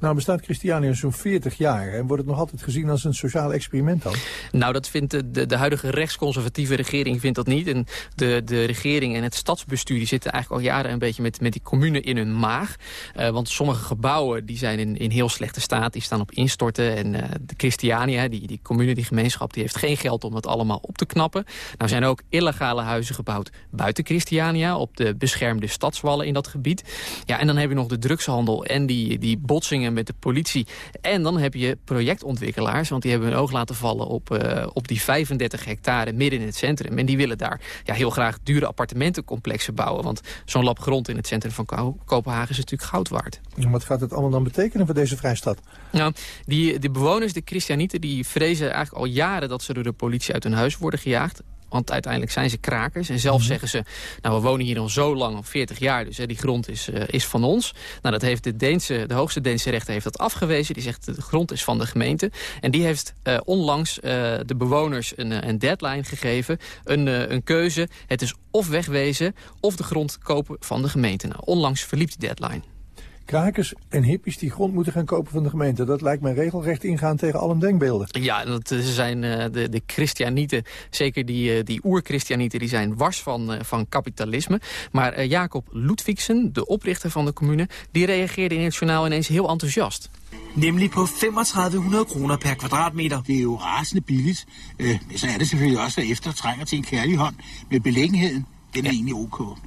Nou bestaat Christiania zo'n 40 jaar en wordt het nog altijd gezien als een sociaal experiment dan? Nou, dat vindt de, de, de, huidige rechtsconservatieve regering vindt dat niet. En de, de regering en het stadsbestuur die zitten eigenlijk al jaren een beetje met, met die commune in hun maag. Uh, want sommige gebouwen die zijn in, in heel slechte staat, die staan op instorten. En uh, de Christiania, die, die commune, die gemeenschap, die heeft geen geld om dat allemaal op te knappen. Nou zijn er ook illegale huizen gebouwd buiten Christiania, op de beschermde stadswallen in dat gebied. Ja, en dan heb je nog de drugshandel en die, die botsingen met de politie. En dan heb je projectontwikkelaars, want die hebben hun oog laten vallen op, uh, op die 35 hectare midden in het centrum. En die willen daar ja, heel graag dure appartementencomplexen bouwen. Want zo'n lap grond in het centrum van Ko Kopenhagen is natuurlijk goud waard. En wat gaat het allemaal dan betekenen voor deze vrijstad? Nou, die, die bewoners, de Christianieten, die vrezen eigenlijk al jaren dat ze door de politie uit hun huis worden gejaagd. Want uiteindelijk zijn ze krakers. En zelf mhm. zeggen ze, nou we wonen hier al zo lang, al 40 jaar. Dus hè, die grond is, uh, is van ons. Nou dat heeft de, Deense, de hoogste Deense rechter heeft dat afgewezen. Die zegt de grond is van de gemeente. En die heeft uh, onlangs uh, de bewoners een, een deadline gegeven. Een, een keuze. Het is of wegwezen of de grond kopen van de gemeente. Nou, onlangs verliep die deadline krakers en hippies die grond moeten gaan kopen van de gemeente. Dat lijkt mij regelrecht ingaan tegen alle denkbeelden. Ja, dat, ze zijn uh, de, de Christianieten, zeker die, uh, die oer-Christianieten, die zijn wars van, uh, van kapitalisme. Maar Jacob Ludvigsen, de oprichter van de commune, die reageerde in het journaal ineens heel enthousiast. Nemlig på 3500 kroner per kvadratmeter. Det er jo rasende billigt. Øh, så er det selvfølgelig også, at efter trænger til en kærlig hånd med beliggenheden. Den er ja. egentlig ok.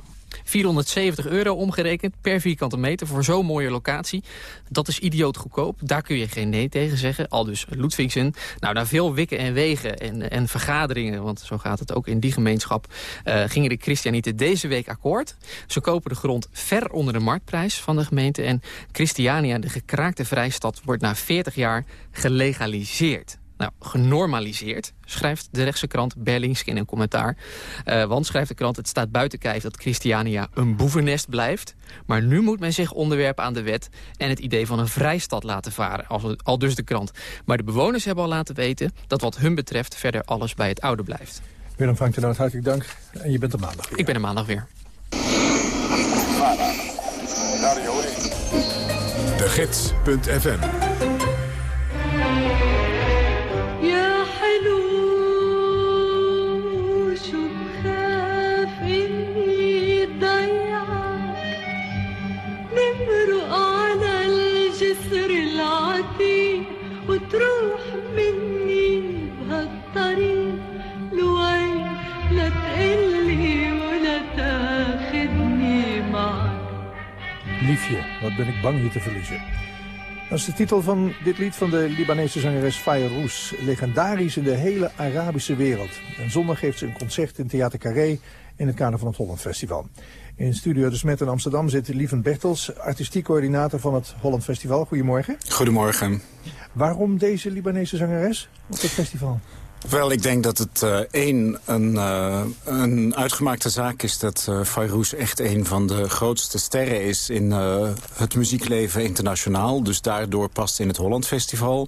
470 euro omgerekend per vierkante meter voor zo'n mooie locatie. Dat is idioot goedkoop. Daar kun je geen nee tegen zeggen. Al dus Ludvigsen. Nou, na veel wikken en wegen en, en vergaderingen... want zo gaat het ook in die gemeenschap... Uh, gingen de Christianieten deze week akkoord. Ze kopen de grond ver onder de marktprijs van de gemeente... en Christiania, de gekraakte vrijstad, wordt na 40 jaar gelegaliseerd. Nou, genormaliseerd, schrijft de rechtse krant Berlingske in een commentaar. Uh, want, schrijft de krant, het staat buiten kijf dat Christiania een boevennest blijft. Maar nu moet men zich onderwerpen aan de wet... en het idee van een vrijstad laten varen, al, al dus de krant. Maar de bewoners hebben al laten weten dat wat hun betreft... verder alles bij het oude blijft. Willem Frank ten hartelijk dank. En je bent er maandag weer. Ik ben er maandag weer. De Gids.fm وتروح مني بهالطريق لوين لا تقلي ولا تاخدني معك Liefje, wat ben ik bang je te verliezen. Dat is de titel van dit lied van de Libanese zangeres Fayrouz. Legendarisch in de hele Arabische wereld. En zondag geeft ze een concert in Theater Carré in het kader van het Holland Festival. In Studio de Smet in Amsterdam zit Lieven Bertels, artistiek coördinator van het Holland Festival. Goedemorgen. Goedemorgen. Waarom deze Libanese zangeres op het festival? Wel, ik denk dat het uh, één een, uh, een uitgemaakte zaak is dat uh, echt een van de grootste sterren is in het muziekleven internationaal. Dus daardoor past in het Holland Festival.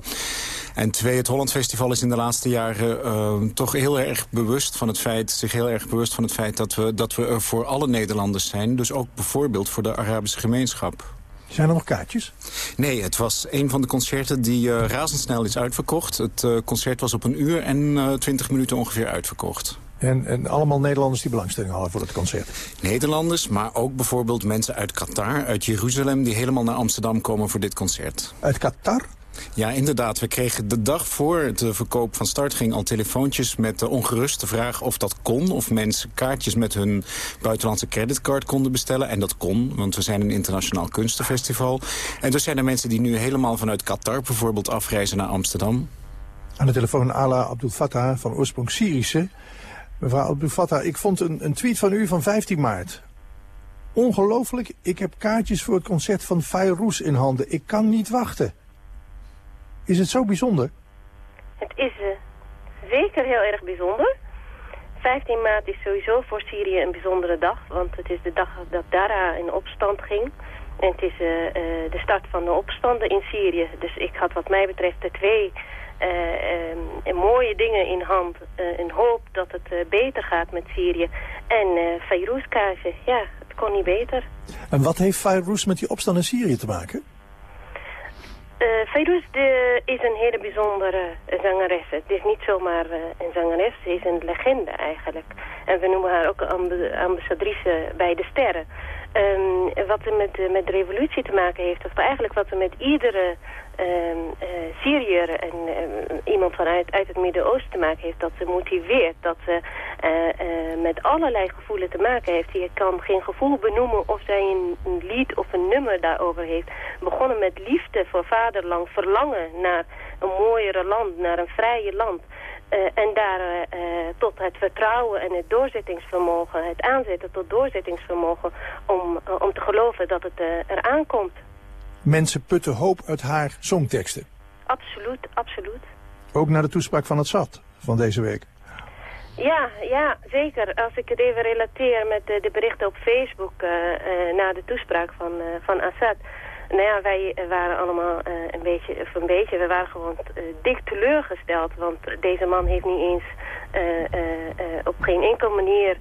En twee, het Holland Festival is in de laatste jaren toch heel erg bewust van het feit, zich heel erg bewust van het feit dat we, dat we er voor alle Nederlanders zijn. Dus ook bijvoorbeeld voor de Arabische gemeenschap. Zijn er nog kaartjes? Nee, het was een van de concerten die uh, razendsnel is uitverkocht. Het uh, concert was op een uur en uh, 20 minuten ongeveer uitverkocht. En, en, allemaal Nederlanders die belangstelling hadden voor het concert? Nederlanders, maar ook bijvoorbeeld mensen uit Qatar, uit Jeruzalem... die helemaal naar Amsterdam komen voor dit concert. Uit Qatar? Ja, inderdaad. We kregen de dag voor de verkoop van start ging al telefoontjes met de ongeruste vraag of dat kon. Of mensen kaartjes met hun buitenlandse creditcard konden bestellen. En dat kon, want we zijn een internationaal kunstenfestival. En dus zijn er mensen die nu helemaal vanuit Qatar bijvoorbeeld afreizen naar Amsterdam. Aan de telefoon Ala Abdul Fattah van oorsprong Syrische. Mevrouw Abdul Fattah, ik vond een, een tweet van u van 15 maart. Ongelooflijk, ik heb kaartjes voor het concert van Fayrouz in handen. Ik kan niet wachten. Is het zo bijzonder? Het is uh, zeker heel erg bijzonder. 15 maart is sowieso voor Syrië een bijzondere dag, want het is de dag dat Dara in opstand ging. En het is uh, uh, de start van de opstanden in Syrië. Dus ik had wat mij betreft de twee mooie dingen in hand. een hoop dat het beter gaat met Syrië. En uh, Fayrouz ja, het kon niet beter. En wat heeft Fayrouz met die opstand in Syrië te maken? Uh, is een hele bijzondere zangeres. Het is niet zomaar uh, een zangeres, ze is een legende eigenlijk. En we noemen haar ook amb ambassadrice bij de sterren. Um, wat er met, met de revolutie te maken heeft, of eigenlijk wat er met iedere um, Syriër en uh, iemand vanuit uit het Midden-Oosten te maken heeft, dat ze motiveert, dat ze met allerlei gevoelens te maken heeft. Je kan geen gevoel benoemen of zij een, een, lied of een nummer daarover heeft. Begonnen met liefde voor vaderland, verlangen naar een mooiere land, naar een vrije land. Uh, en daar uh, tot het vertrouwen en het doorzettingsvermogen, het aanzetten tot doorzettingsvermogen om, uh, om te geloven dat het eraan komt. Mensen putten hoop uit haar songteksten. Absoluut, absoluut. Ook naar de toespraak van het ZAT van deze week. Ja, ja, zeker. Als ik het even relateer met de, de berichten op Facebook na de toespraak van, van Assad... Nou ja, wij waren allemaal uh, een beetje, of een beetje, we waren gewoon uh, dik teleurgesteld. Want deze man heeft niet eens uh, op geen enkele manier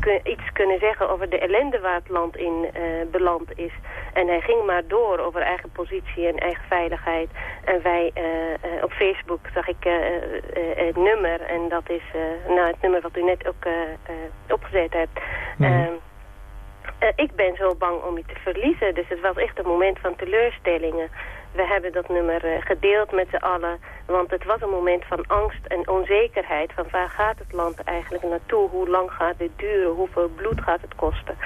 kun, iets kunnen zeggen over de ellende waar het land in beland is. En hij ging maar door over eigen positie en eigen veiligheid. En wij op Facebook zag ik het nummer en dat is nou, het nummer wat u net ook opgezet hebt. Mm. Uh, ik ben zo bang om je te verliezen. Dus het was echt een moment van teleurstellingen. We hebben dat nummer uh, gedeeld met z'n allen. Want het was een moment van angst en onzekerheid. Van waar gaat het land eigenlijk naartoe? Hoe lang gaat dit duren? Hoeveel bloed gaat het kosten?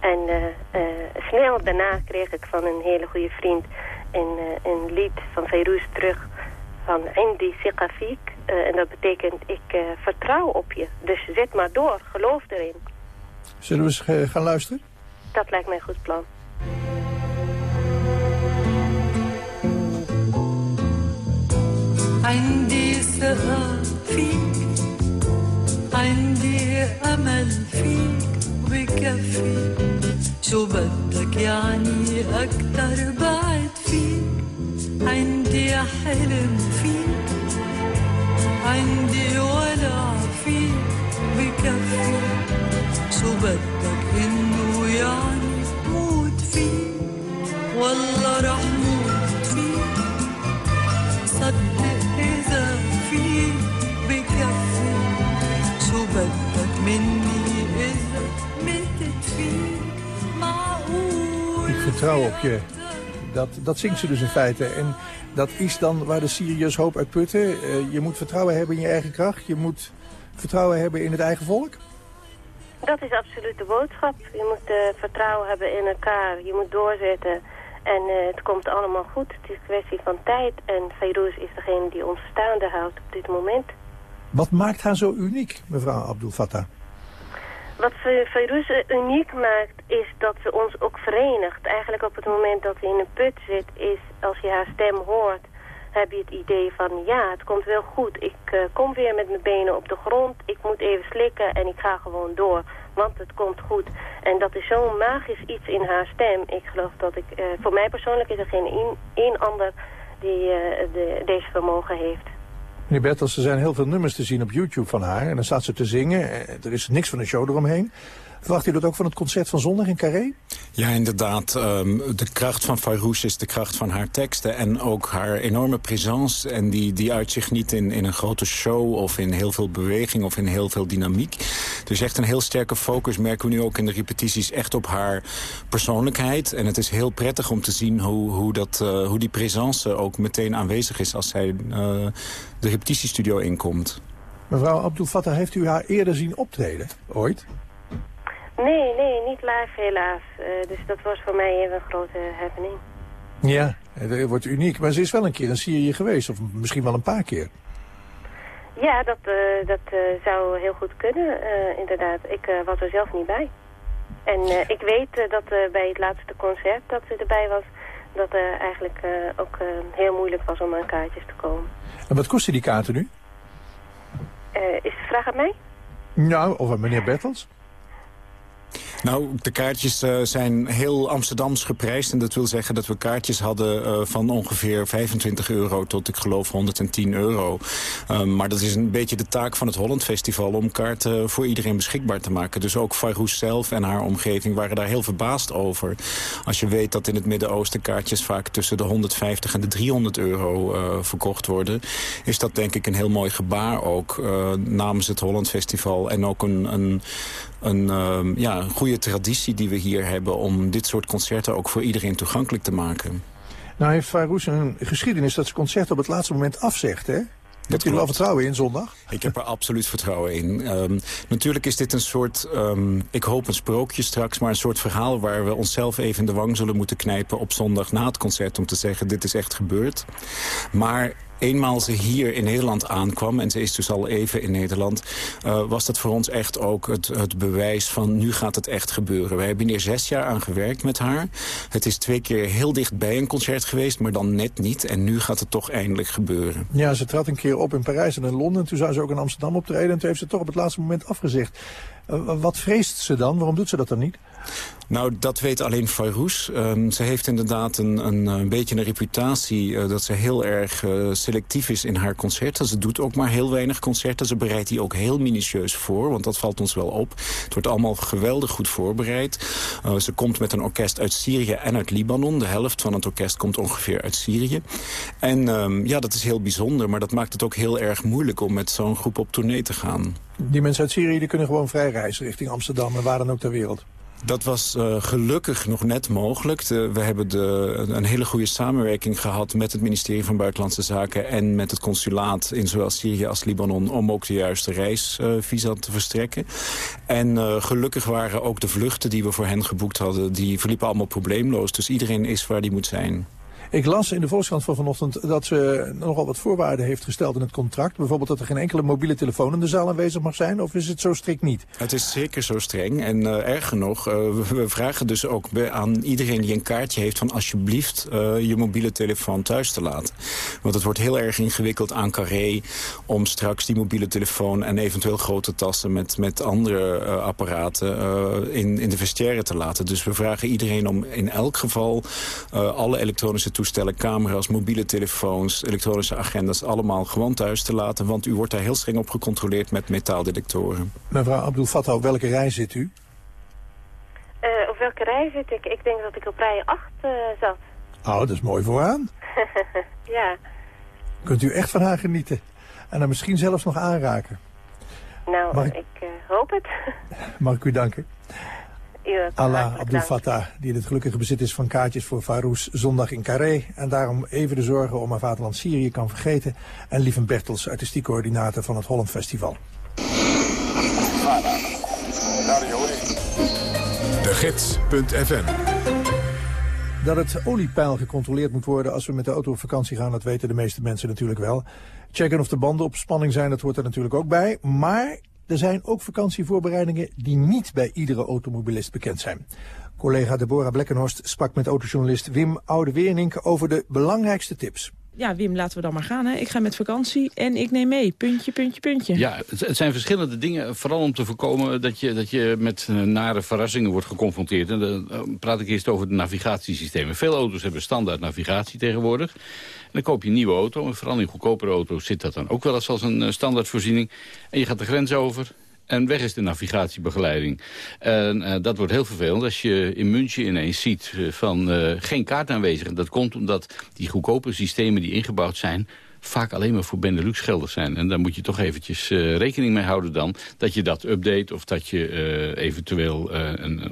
En uh, snel daarna kreeg ik van een hele goede vriend een, een lied van Ferouz terug. Van Indi Sikafik. en dat betekent ik vertrouw op je. Dus zet maar door. Geloof erin. Zullen we eens gaan luisteren? Dat lijkt mij een goed plan. عندي ثقة فيك عندي أمل فيك وبكفي شو بدك يعني أكتر بعد فيك عندي حلم فيك عندي ولع فيك بكفي شو بدك إنه يعني موت فيك والله رح موت فيك صدق إذا فيك بكفي شو بدك مني إذا متت فيك معقول Ik vertrouw op je. Dat, dat zingt ze dus in feite. En dat is dan waar de Syriërs hoop uit putten. Uh, je moet vertrouwen hebben in je eigen kracht. Je moet vertrouwen hebben in het eigen volk. Dat is absoluut de boodschap. Je moet uh, vertrouwen hebben in elkaar. Je moet doorzetten. En uh, het komt allemaal goed. Het is een kwestie van tijd. En Fayrouz is degene die ons staande houdt op dit moment. Wat maakt haar zo uniek, mevrouw Abdul Fattah? Wat Fairuz uniek maakt is dat ze ons ook verenigt. Eigenlijk op het moment dat ze in een put zit is, als je haar stem hoort, heb je het idee van ja, het komt wel goed. Ik uh, kom weer met mijn benen op de grond, ik moet even slikken en ik ga gewoon door. Want het komt goed. En dat is zo'n magisch iets in haar stem. Ik geloof dat ik, uh, voor mij persoonlijk is er geen één ander die uh, de, deze vermogen heeft. Meneer Bertels, er zijn heel veel nummers te zien op YouTube van haar. En dan staat ze te zingen. Er is niks van een show eromheen. Verwacht u dat ook van het concert van zondag in Carré? Ja, inderdaad. Um, de kracht van Farouz is de kracht van haar teksten. En ook haar enorme présence. En die, die uit zich niet in, in een grote show of in heel veel beweging of in heel veel dynamiek. Dus echt een heel sterke focus merken we nu ook in de repetities echt op haar persoonlijkheid. En het is heel prettig om te zien hoe, hoe, dat, uh, hoe die présence ook meteen aanwezig is als zij uh, de repetitiestudio inkomt. Mevrouw Abdul Fattah, heeft u haar eerder zien optreden, ooit? Nee, nee, niet live helaas. Uh, dus dat was voor mij even een grote happening. Ja, het wordt uniek. Maar ze is wel een keer in Syrië geweest, of misschien wel een paar keer. Ja, dat, uh, dat uh, zou heel goed kunnen, inderdaad. Ik was er zelf niet bij. En ik weet dat bij het laatste concert dat ze erbij was... dat het eigenlijk ook heel moeilijk was om aan kaartjes te komen. En wat kosten die kaarten nu? is de vraag aan mij? Nou, of aan meneer Bertels? Nou, de kaartjes uh, zijn heel Amsterdams geprijsd. En dat wil zeggen dat we kaartjes hadden uh, van ongeveer 25 euro tot ik geloof 110 euro. Um, maar dat is een beetje de taak van het Holland Festival om kaarten voor iedereen beschikbaar te maken. Dus ook Farouz zelf en haar omgeving waren daar heel verbaasd over. Als je weet dat in het Midden-Oosten kaartjes vaak tussen de 150 en de 300 euro verkocht worden... is dat denk ik een heel mooi gebaar ook namens het Holland Festival. En ook een, een, een uh, ja, goede traditie die we hier hebben... om dit soort concerten ook voor iedereen toegankelijk te maken. Nou heeft Farouz een geschiedenis dat ze concerten op het laatste moment afzegt, hè? Hebt u er wel vertrouwen in zondag? Ik heb er absoluut vertrouwen in. Um, natuurlijk is dit een soort, um, ik hoop een sprookje straks... maar een soort verhaal waar we onszelf even in de wang zullen moeten knijpen... op zondag na het concert om te zeggen, dit is echt gebeurd. Maar eenmaal ze hier in Nederland aankwam... en ze is dus al even in Nederland... Uh, was dat voor ons echt ook het, het bewijs van nu gaat het echt gebeuren. Wij hebben hier zes jaar aan gewerkt met haar. Het is twee keer heel dicht bij een concert geweest... maar dan net niet. En nu gaat het toch eindelijk gebeuren. Ja, ze trad een keer op in Parijs en in Londen. Toen zou ze ook in Amsterdam optreden. En toen heeft ze toch op het laatste moment afgezegd. Uh, wat vreest ze dan? Waarom doet ze dat dan niet? Nou, dat weet alleen Farouz. Um, ze heeft inderdaad een, een, een beetje een reputatie... Uh, dat ze heel erg selectief is in haar concerten. Ze doet ook maar heel weinig concerten. Ze bereidt die ook heel minutieus voor, want dat valt ons wel op. Het wordt allemaal geweldig goed voorbereid. Ze komt met een orkest uit Syrië en uit Libanon. De helft van het orkest komt ongeveer uit Syrië. En um, ja, dat is heel bijzonder, maar dat maakt het ook heel erg moeilijk... om met zo'n groep op tournee te gaan. Die mensen uit Syrië die kunnen gewoon vrij reizen richting Amsterdam... en waar dan ook ter wereld. Dat was uh, gelukkig nog net mogelijk. We hebben de, een hele goede samenwerking gehad met het ministerie van Buitenlandse Zaken... en met het consulaat in zowel Syrië als Libanon... om ook de juiste reisvisa te verstrekken. En uh, gelukkig waren ook de vluchten die we voor hen geboekt hadden... die verliepen allemaal probleemloos. Dus iedereen is waar die moet zijn. Ik las in de Volkskrant van vanochtend dat ze nogal wat voorwaarden heeft gesteld in het contract. Bijvoorbeeld dat er geen enkele mobiele telefoon in de zaal aanwezig mag zijn. Of is het zo strikt niet? Het is zeker zo streng. En uh, erger nog, uh, we vragen dus ook aan iedereen die een kaartje heeft... van alsjeblieft uh, je mobiele telefoon thuis te laten. Want het wordt heel erg ingewikkeld aan carré... om straks die mobiele telefoon en eventueel grote tassen... met, met andere apparaten in, in de vestiaire te laten. Dus we vragen iedereen om in elk geval alle elektronische toestellen, camera's, mobiele telefoons, elektronische agendas... allemaal gewoon thuis te laten, want u wordt daar heel streng op gecontroleerd met metaaldetectoren. Mevrouw Abdul Fattah, op welke rij zit u? Uh, op welke rij zit ik? Ik denk dat ik op rij 8 uh, zat. Oh, dat is mooi vooraan. ja. Kunt u echt van haar genieten. En dan misschien zelfs nog aanraken. Nou, ik, ik uh, hoop het. Mag ik u danken? Allah Abdul Fattah, die in het gelukkige bezit is van kaartjes voor Farouz zondag in Carré. En daarom even de zorgen om haar vaderland Syrië kan vergeten. En Lieven Bertels, artistiek coördinator van het Holland Festival. De Gids.fm dat het oliepeil gecontroleerd moet worden als we met de auto op vakantie gaan, dat weten de meeste mensen natuurlijk wel. Checken of de banden op spanning zijn, dat hoort er natuurlijk ook bij. Maar er zijn ook vakantievoorbereidingen die niet bij iedere automobilist bekend zijn. Collega Deborah Blekkenhorst sprak met autojournalist Wim Oude-Wernink over de belangrijkste tips. Ja, Wim, laten we dan maar gaan. Hè. Ik ga met vakantie en ik neem mee. Puntje, puntje, puntje. Ja, het, zijn verschillende dingen. Vooral om te voorkomen dat je, dat je met eh, nare verrassingen wordt geconfronteerd. En dan eh, praat ik eerst over de navigatiesystemen. Veel auto's hebben standaard navigatie tegenwoordig. En dan koop je een nieuwe auto. En vooral in goedkopere auto's zit dat dan ook wel eens als een eh, standaardvoorziening. En je gaat de grens over en weg is de navigatiebegeleiding. En uh, dat wordt heel vervelend als je in München ineens ziet uh, van uh, geen kaart aanwezig. En dat komt omdat die goedkope systemen die ingebouwd zijn vaak alleen maar voor Benelux geldig zijn. En daar moet je toch eventjes rekening mee houden dan... dat je dat update of dat je eventueel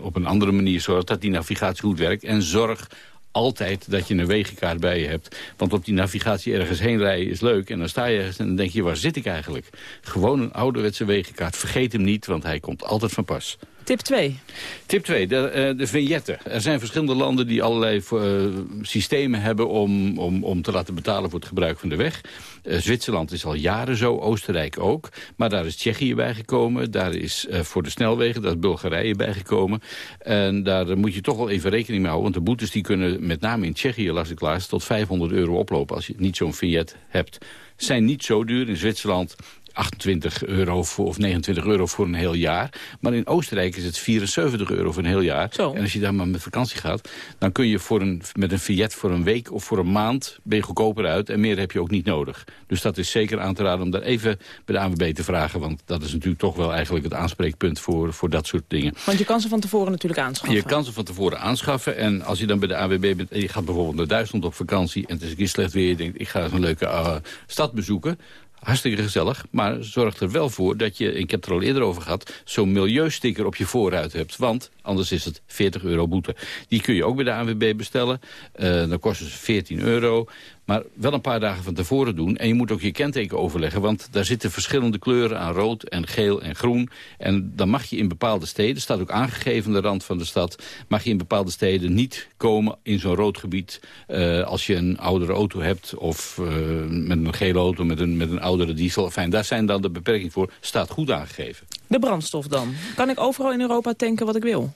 op een andere manier zorgt... dat die navigatie goed werkt. En zorg altijd dat je een wegenkaart bij je hebt. Want op die navigatie ergens heen rijden is leuk. En dan sta je ergens en dan denk je, waar zit ik eigenlijk? Gewoon een ouderwetse wegenkaart. Vergeet hem niet, want hij komt altijd van pas. Tip 2. Tip 2, de, uh, de vignetten. Er zijn verschillende landen die allerlei uh, systemen hebben om, om, om te laten betalen voor het gebruik van de weg. Uh, Zwitserland is al jaren zo, Oostenrijk ook. Maar daar is Tsjechië bijgekomen. Daar is voor de snelwegen, daar is Bulgarije bijgekomen. En daar moet je toch wel even rekening mee houden. Want de boetes die kunnen met name in Tsjechië, las ik laatst, tot 500 euro oplopen als je niet zo'n vignet hebt. Zijn niet zo duur in Zwitserland 28 euro voor, of 29 euro voor een heel jaar. Maar in Oostenrijk is het 74 euro voor een heel jaar. Zo. En als je daar maar met vakantie gaat... dan kun je voor een, met een vignet voor een week of voor een maand... ben je goedkoper uit en meer heb je ook niet nodig. Dus dat is zeker aan te raden om daar even bij de ANWB te vragen. Want dat is natuurlijk toch wel eigenlijk het aanspreekpunt voor, voor dat soort dingen. Want je kan ze van tevoren natuurlijk aanschaffen. Je kan ze van tevoren aanschaffen. En als je dan bij de ANWB bent... en je gaat bijvoorbeeld naar Duitsland op vakantie... en het is een keer slecht weer... je denkt, ik ga eens een leuke uh, stad bezoeken hartstikke gezellig. Maar zorg er wel voor dat je, ik heb het er al eerder over gehad... zo'n milieusticker op je voorruit hebt. Want anders is het 40 euro boete. Die kun je ook bij de ANWB bestellen. Uh, dan kosten ze 14 euro. Maar wel een paar dagen van tevoren doen. En je moet ook je kenteken overleggen. Want daar zitten verschillende kleuren aan rood en geel en groen. En dan mag je in bepaalde steden, staat ook aangegeven aan de rand van de stad... mag je in bepaalde steden niet komen in zo'n rood gebied... Uh, als je een oudere auto hebt of uh, met een gele auto met een, met een oudere diesel. Enfin, daar zijn dan de beperkingen voor. Staat goed aangegeven. De brandstof dan? Kan ik overal in Europa tanken wat ik wil?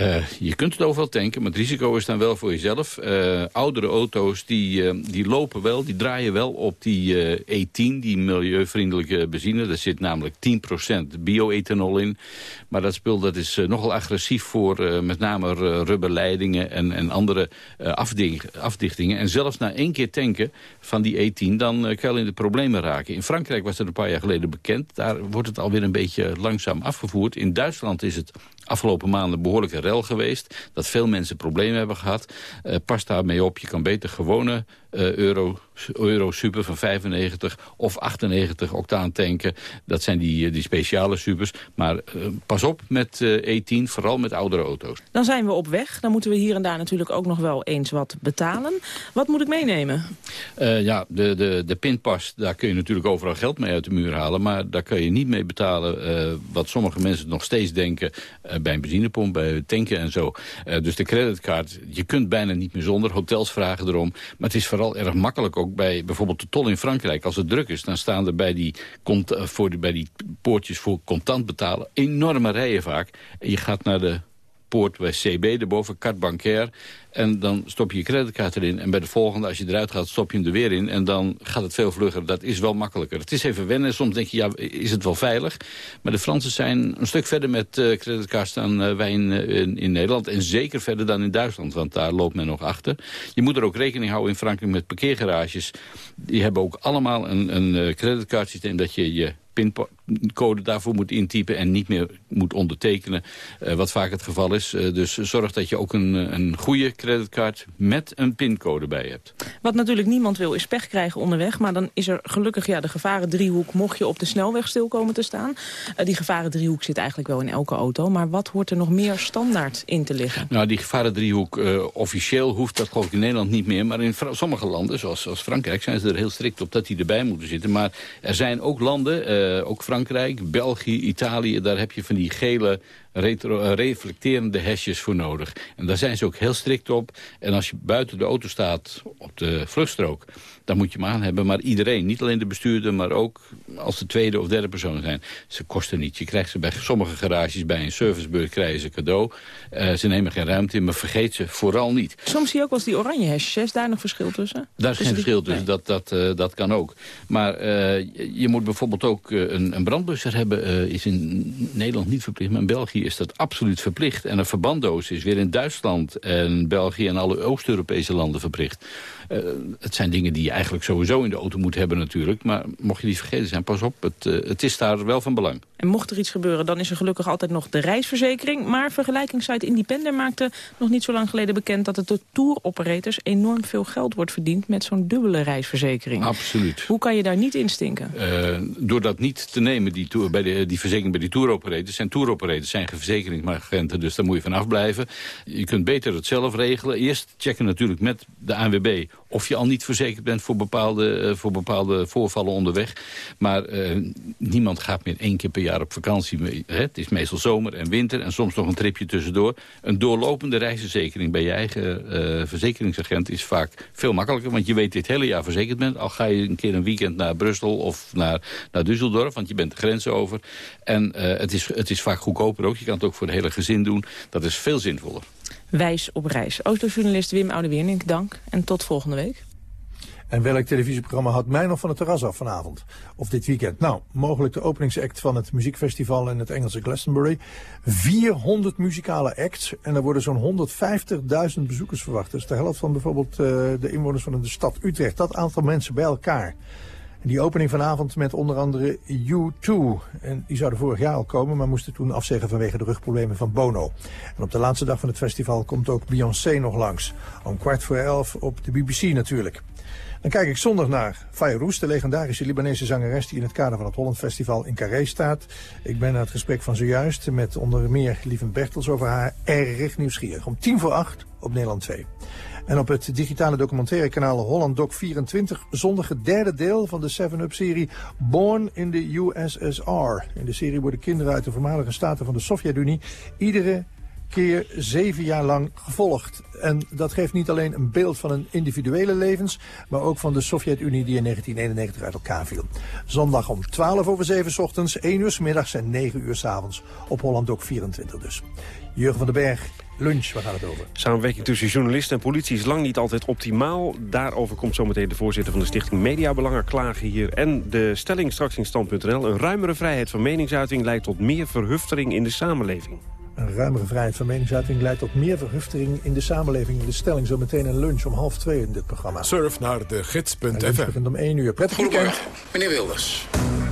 Uh, je kunt het overal tanken, maar het risico is dan wel voor jezelf. Uh, oudere auto's die, uh, die lopen wel, die draaien wel op die E10, die milieuvriendelijke benzine. Daar zit namelijk 10% bio-ethanol in. Maar dat spul dat is nogal agressief voor met name rubberleidingen en, en andere afdichtingen. En zelfs na één keer tanken van die E10, dan kan je in de problemen raken. In Frankrijk was dat een paar jaar geleden bekend. Daar wordt het alweer een beetje langzaam afgevoerd. In Duitsland is het afgelopen maanden behoorlijke rel geweest. Dat veel mensen problemen hebben gehad. Uh, pas daarmee op, je kan beter gewone uh, euro, euro super van 95 of 98 octaan tanken. Dat zijn die, die speciale supers. Maar uh, pas op met E10, vooral met oudere auto's. Dan zijn we op weg. Dan moeten we hier en daar natuurlijk ook nog wel eens wat betalen. Wat moet ik meenemen? ja, de, de, de pinpas, daar kun je natuurlijk overal geld mee uit de muur halen. Maar daar kun je niet mee betalen wat sommige mensen nog steeds denken bij een benzinepomp, bij tanken en zo. Uh, dus de creditcard, je kunt bijna niet meer zonder. Hotels vragen erom. Maar het is vooral erg makkelijk ook bij bijvoorbeeld de tol in Frankrijk. Als het druk is, dan staan er bij die, voor de, bij die poortjes voor contant betalen enorme rijen vaak. En je gaat naar de poort bij CB, carte bancaire. En dan stop je je creditcard erin. En bij de volgende, als je eruit gaat, stop je hem er weer in. En dan gaat het veel vlugger. Dat is wel makkelijker. Het is even wennen. Soms denk je, ja, is het wel veilig? Maar de Fransen zijn een stuk verder met uh, creditcards dan uh, wij in, in, in, Nederland. En zeker verder dan in Duitsland, want daar loopt men nog achter. Je moet er ook rekening houden in Frankrijk met parkeergarages. Die hebben ook allemaal een, een uh, creditcardsysteem dat je je pincode daarvoor moet intypen en niet meer moet ondertekenen, uh, wat vaak het geval is. Uh, dus zorg dat je ook een, een goede creditcard met een pincode bij hebt. Wat natuurlijk niemand wil is pech krijgen onderweg, maar dan is er gelukkig ja, de gevarendriehoek mocht je op de snelweg stil komen te staan. Uh, die gevarendriehoek zit eigenlijk wel in elke auto, maar wat hoort er nog meer standaard in te liggen? Nou, die gevarendriehoek officieel hoeft dat geloof ik in Nederland niet meer, maar in sommige landen, zoals, zoals Frankrijk, zijn ze er heel strikt op dat die erbij moeten zitten. Maar er zijn ook landen, ook Frankrijk, België, Italië, daar heb je van die gele retro, uh, reflecterende hesjes voor nodig. En daar zijn ze ook heel strikt op. En als je buiten de auto staat op de vluchtstrook... dan moet je hem aan hebben. Maar iedereen, niet alleen de bestuurder... maar ook als de tweede of derde persoon zijn. Ze kosten niet. Je krijgt ze bij sommige garages bij een servicebeurt krijgen ze cadeau. Uh, ze nemen geen ruimte in, maar vergeet ze vooral niet. Soms zie je ook wel eens die oranje hesjes. Is daar nog verschil tussen? Daar is geen verschil tussen. Dat, dat, uh, dat kan ook. Maar uh, je moet bijvoorbeeld ook een, een brandblusser hebben. is in Nederland niet verplicht, maar in België is dat absoluut verplicht. En een verbanddoos is weer in Duitsland en België en alle Oost-Europese landen verplicht. Het zijn dingen die je eigenlijk sowieso in de auto moet hebben natuurlijk. Maar mocht je die vergeten zijn, pas op, het, uh, het is daar wel van belang. En mocht er iets gebeuren, dan is er gelukkig altijd nog de reisverzekering. Maar vergelijkingssite Independer maakte nog niet zo lang geleden bekend... dat het door tour-operators enorm veel geld wordt verdiend... met zo'n dubbele reisverzekering. Absoluut. Hoe kan je daar niet in stinken? Uh, door dat niet te nemen, die, tour, bij de, die verzekering bij die tour-operators... zijn tour-operators zijn verzekeringsagenten, dus daar moet je van afblijven. Je kunt beter het zelf regelen. Eerst checken natuurlijk met de ANWB of je al niet verzekerd bent voor bepaalde, uh, voor bepaalde voorvallen onderweg. Maar uh, niemand gaat meer één keer per jaar op vakantie. Het is meestal zomer en winter en soms nog een tripje tussendoor. Een doorlopende reisverzekering bij je eigen uh, verzekeringsagent is vaak veel makkelijker. Want je weet dit hele jaar verzekerd bent. Al ga je een keer een weekend naar Brussel of naar, naar Düsseldorf. Want je bent de grens over. En het, is, het is vaak goedkoper ook. Je kan het ook voor het hele gezin doen. Dat is veel zinvoller. Wijs op reis. Autojournalist Wim Oudewernink, dank. En tot volgende week. En welk televisieprogramma houdt mij nog van het terras af vanavond? Of dit weekend? Nou, mogelijk de openingsact van het muziekfestival in het Engelse Glastonbury. 400 muzikale acts en er worden zo'n 150.000 bezoekers verwacht. Is de helft van bijvoorbeeld uh, de inwoners van de stad Utrecht. Dat aantal mensen bij elkaar. En die opening vanavond met onder andere U2. En die zouden vorig jaar al komen, maar moesten toen afzeggen vanwege de rugproblemen van Bono. En op de laatste dag van het festival komt ook Beyoncé nog langs. Om kwart voor elf op de BBC natuurlijk. Dan kijk ik zondag naar Fayrouz, de legendarische Libanese zangeres die in het kader van het Holland Festival in Carré staat. Ik ben na het gesprek van zojuist met onder meer Lieven Bertels over haar erg nieuwsgierig. Om tien voor acht op Nederland 2. En op het digitale documentaire kanaal Holland Doc 24 zondag het derde deel van de 7-Up-serie Born in the USSR. In de serie worden kinderen uit de voormalige staten van de Sovjet-Unie iedere keer zeven jaar lang gevolgd. En dat geeft niet alleen een beeld van hun individuele levens... maar ook van de Sovjet-Unie die in 1991 uit elkaar viel. Zondag om 12 over 7 ochtends, 1 uur s middags en 9 uur s avonds. Op Holland Doc 24 dus. Jurgen van den Berg, lunch, waar gaat het over? Samenwerking tussen journalisten en politie is lang niet altijd optimaal. Daarover komt zometeen de voorzitter van de stichting Mediabelangen klagen hier. En de stelling straks in stand.nl. Een ruimere vrijheid van meningsuiting leidt tot meer verhuftering in de samenleving. Een ruimere vrijheid van meningsuiting leidt tot meer verhuftering in de samenleving. In de stelling zo meteen een lunch om half twee in dit programma. Surf naar de gids.fm. begint om één uur. Prettig weekend. Meneer Wilders,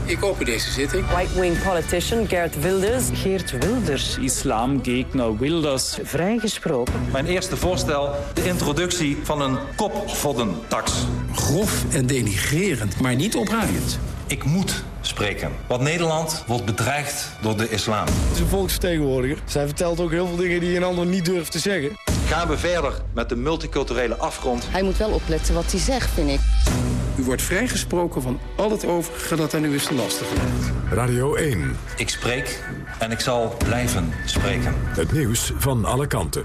ik open deze zitting. Right-wing politician Geert Wilders. Geert Wilders, islamgegner Wilders. Vrijgesproken. Mijn eerste voorstel, de introductie van een kopvoddentax. Grof en denigrerend, maar niet opruiend. Ik moet spreken. Want Nederland wordt bedreigd door de islam. Het is een volksvertegenwoordiger. Zij vertelt ook heel veel dingen die een ander niet durft te zeggen. Gaan we verder met de multiculturele afgrond. Hij moet wel opletten wat hij zegt, vind ik. U wordt vrijgesproken van al het overige dat aan u is te lastig gelegd. Radio 1. Ik spreek en ik zal blijven spreken. Het nieuws van alle kanten.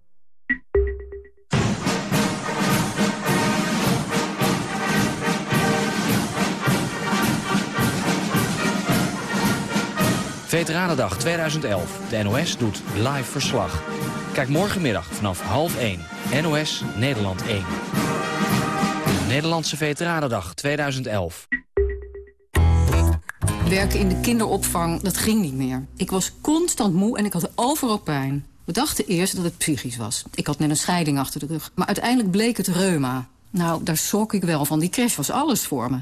Veteranendag 2011. De NOS doet live verslag. Kijk morgenmiddag vanaf half 1. NOS Nederland 1. De Nederlandse Veteranendag 2011. Werken in de kinderopvang, dat ging niet meer. Ik was constant moe en ik had overal pijn. We dachten eerst dat het psychisch was. Ik had net een scheiding achter de rug. Maar uiteindelijk bleek het reuma. Nou, daar schrok ik wel van. Die crash was alles voor me.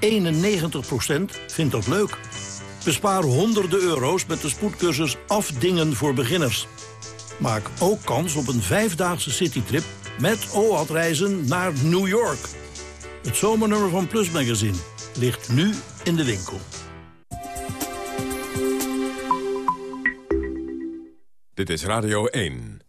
91% vindt dat leuk. Bespaar honderden euro's met de spoedcursus Afdingen voor beginners. Maak ook kans op een vijfdaagse citytrip met OAT-reizen naar New York. Het zomernummer van Plus Magazine ligt nu in de winkel. Dit is Radio 1.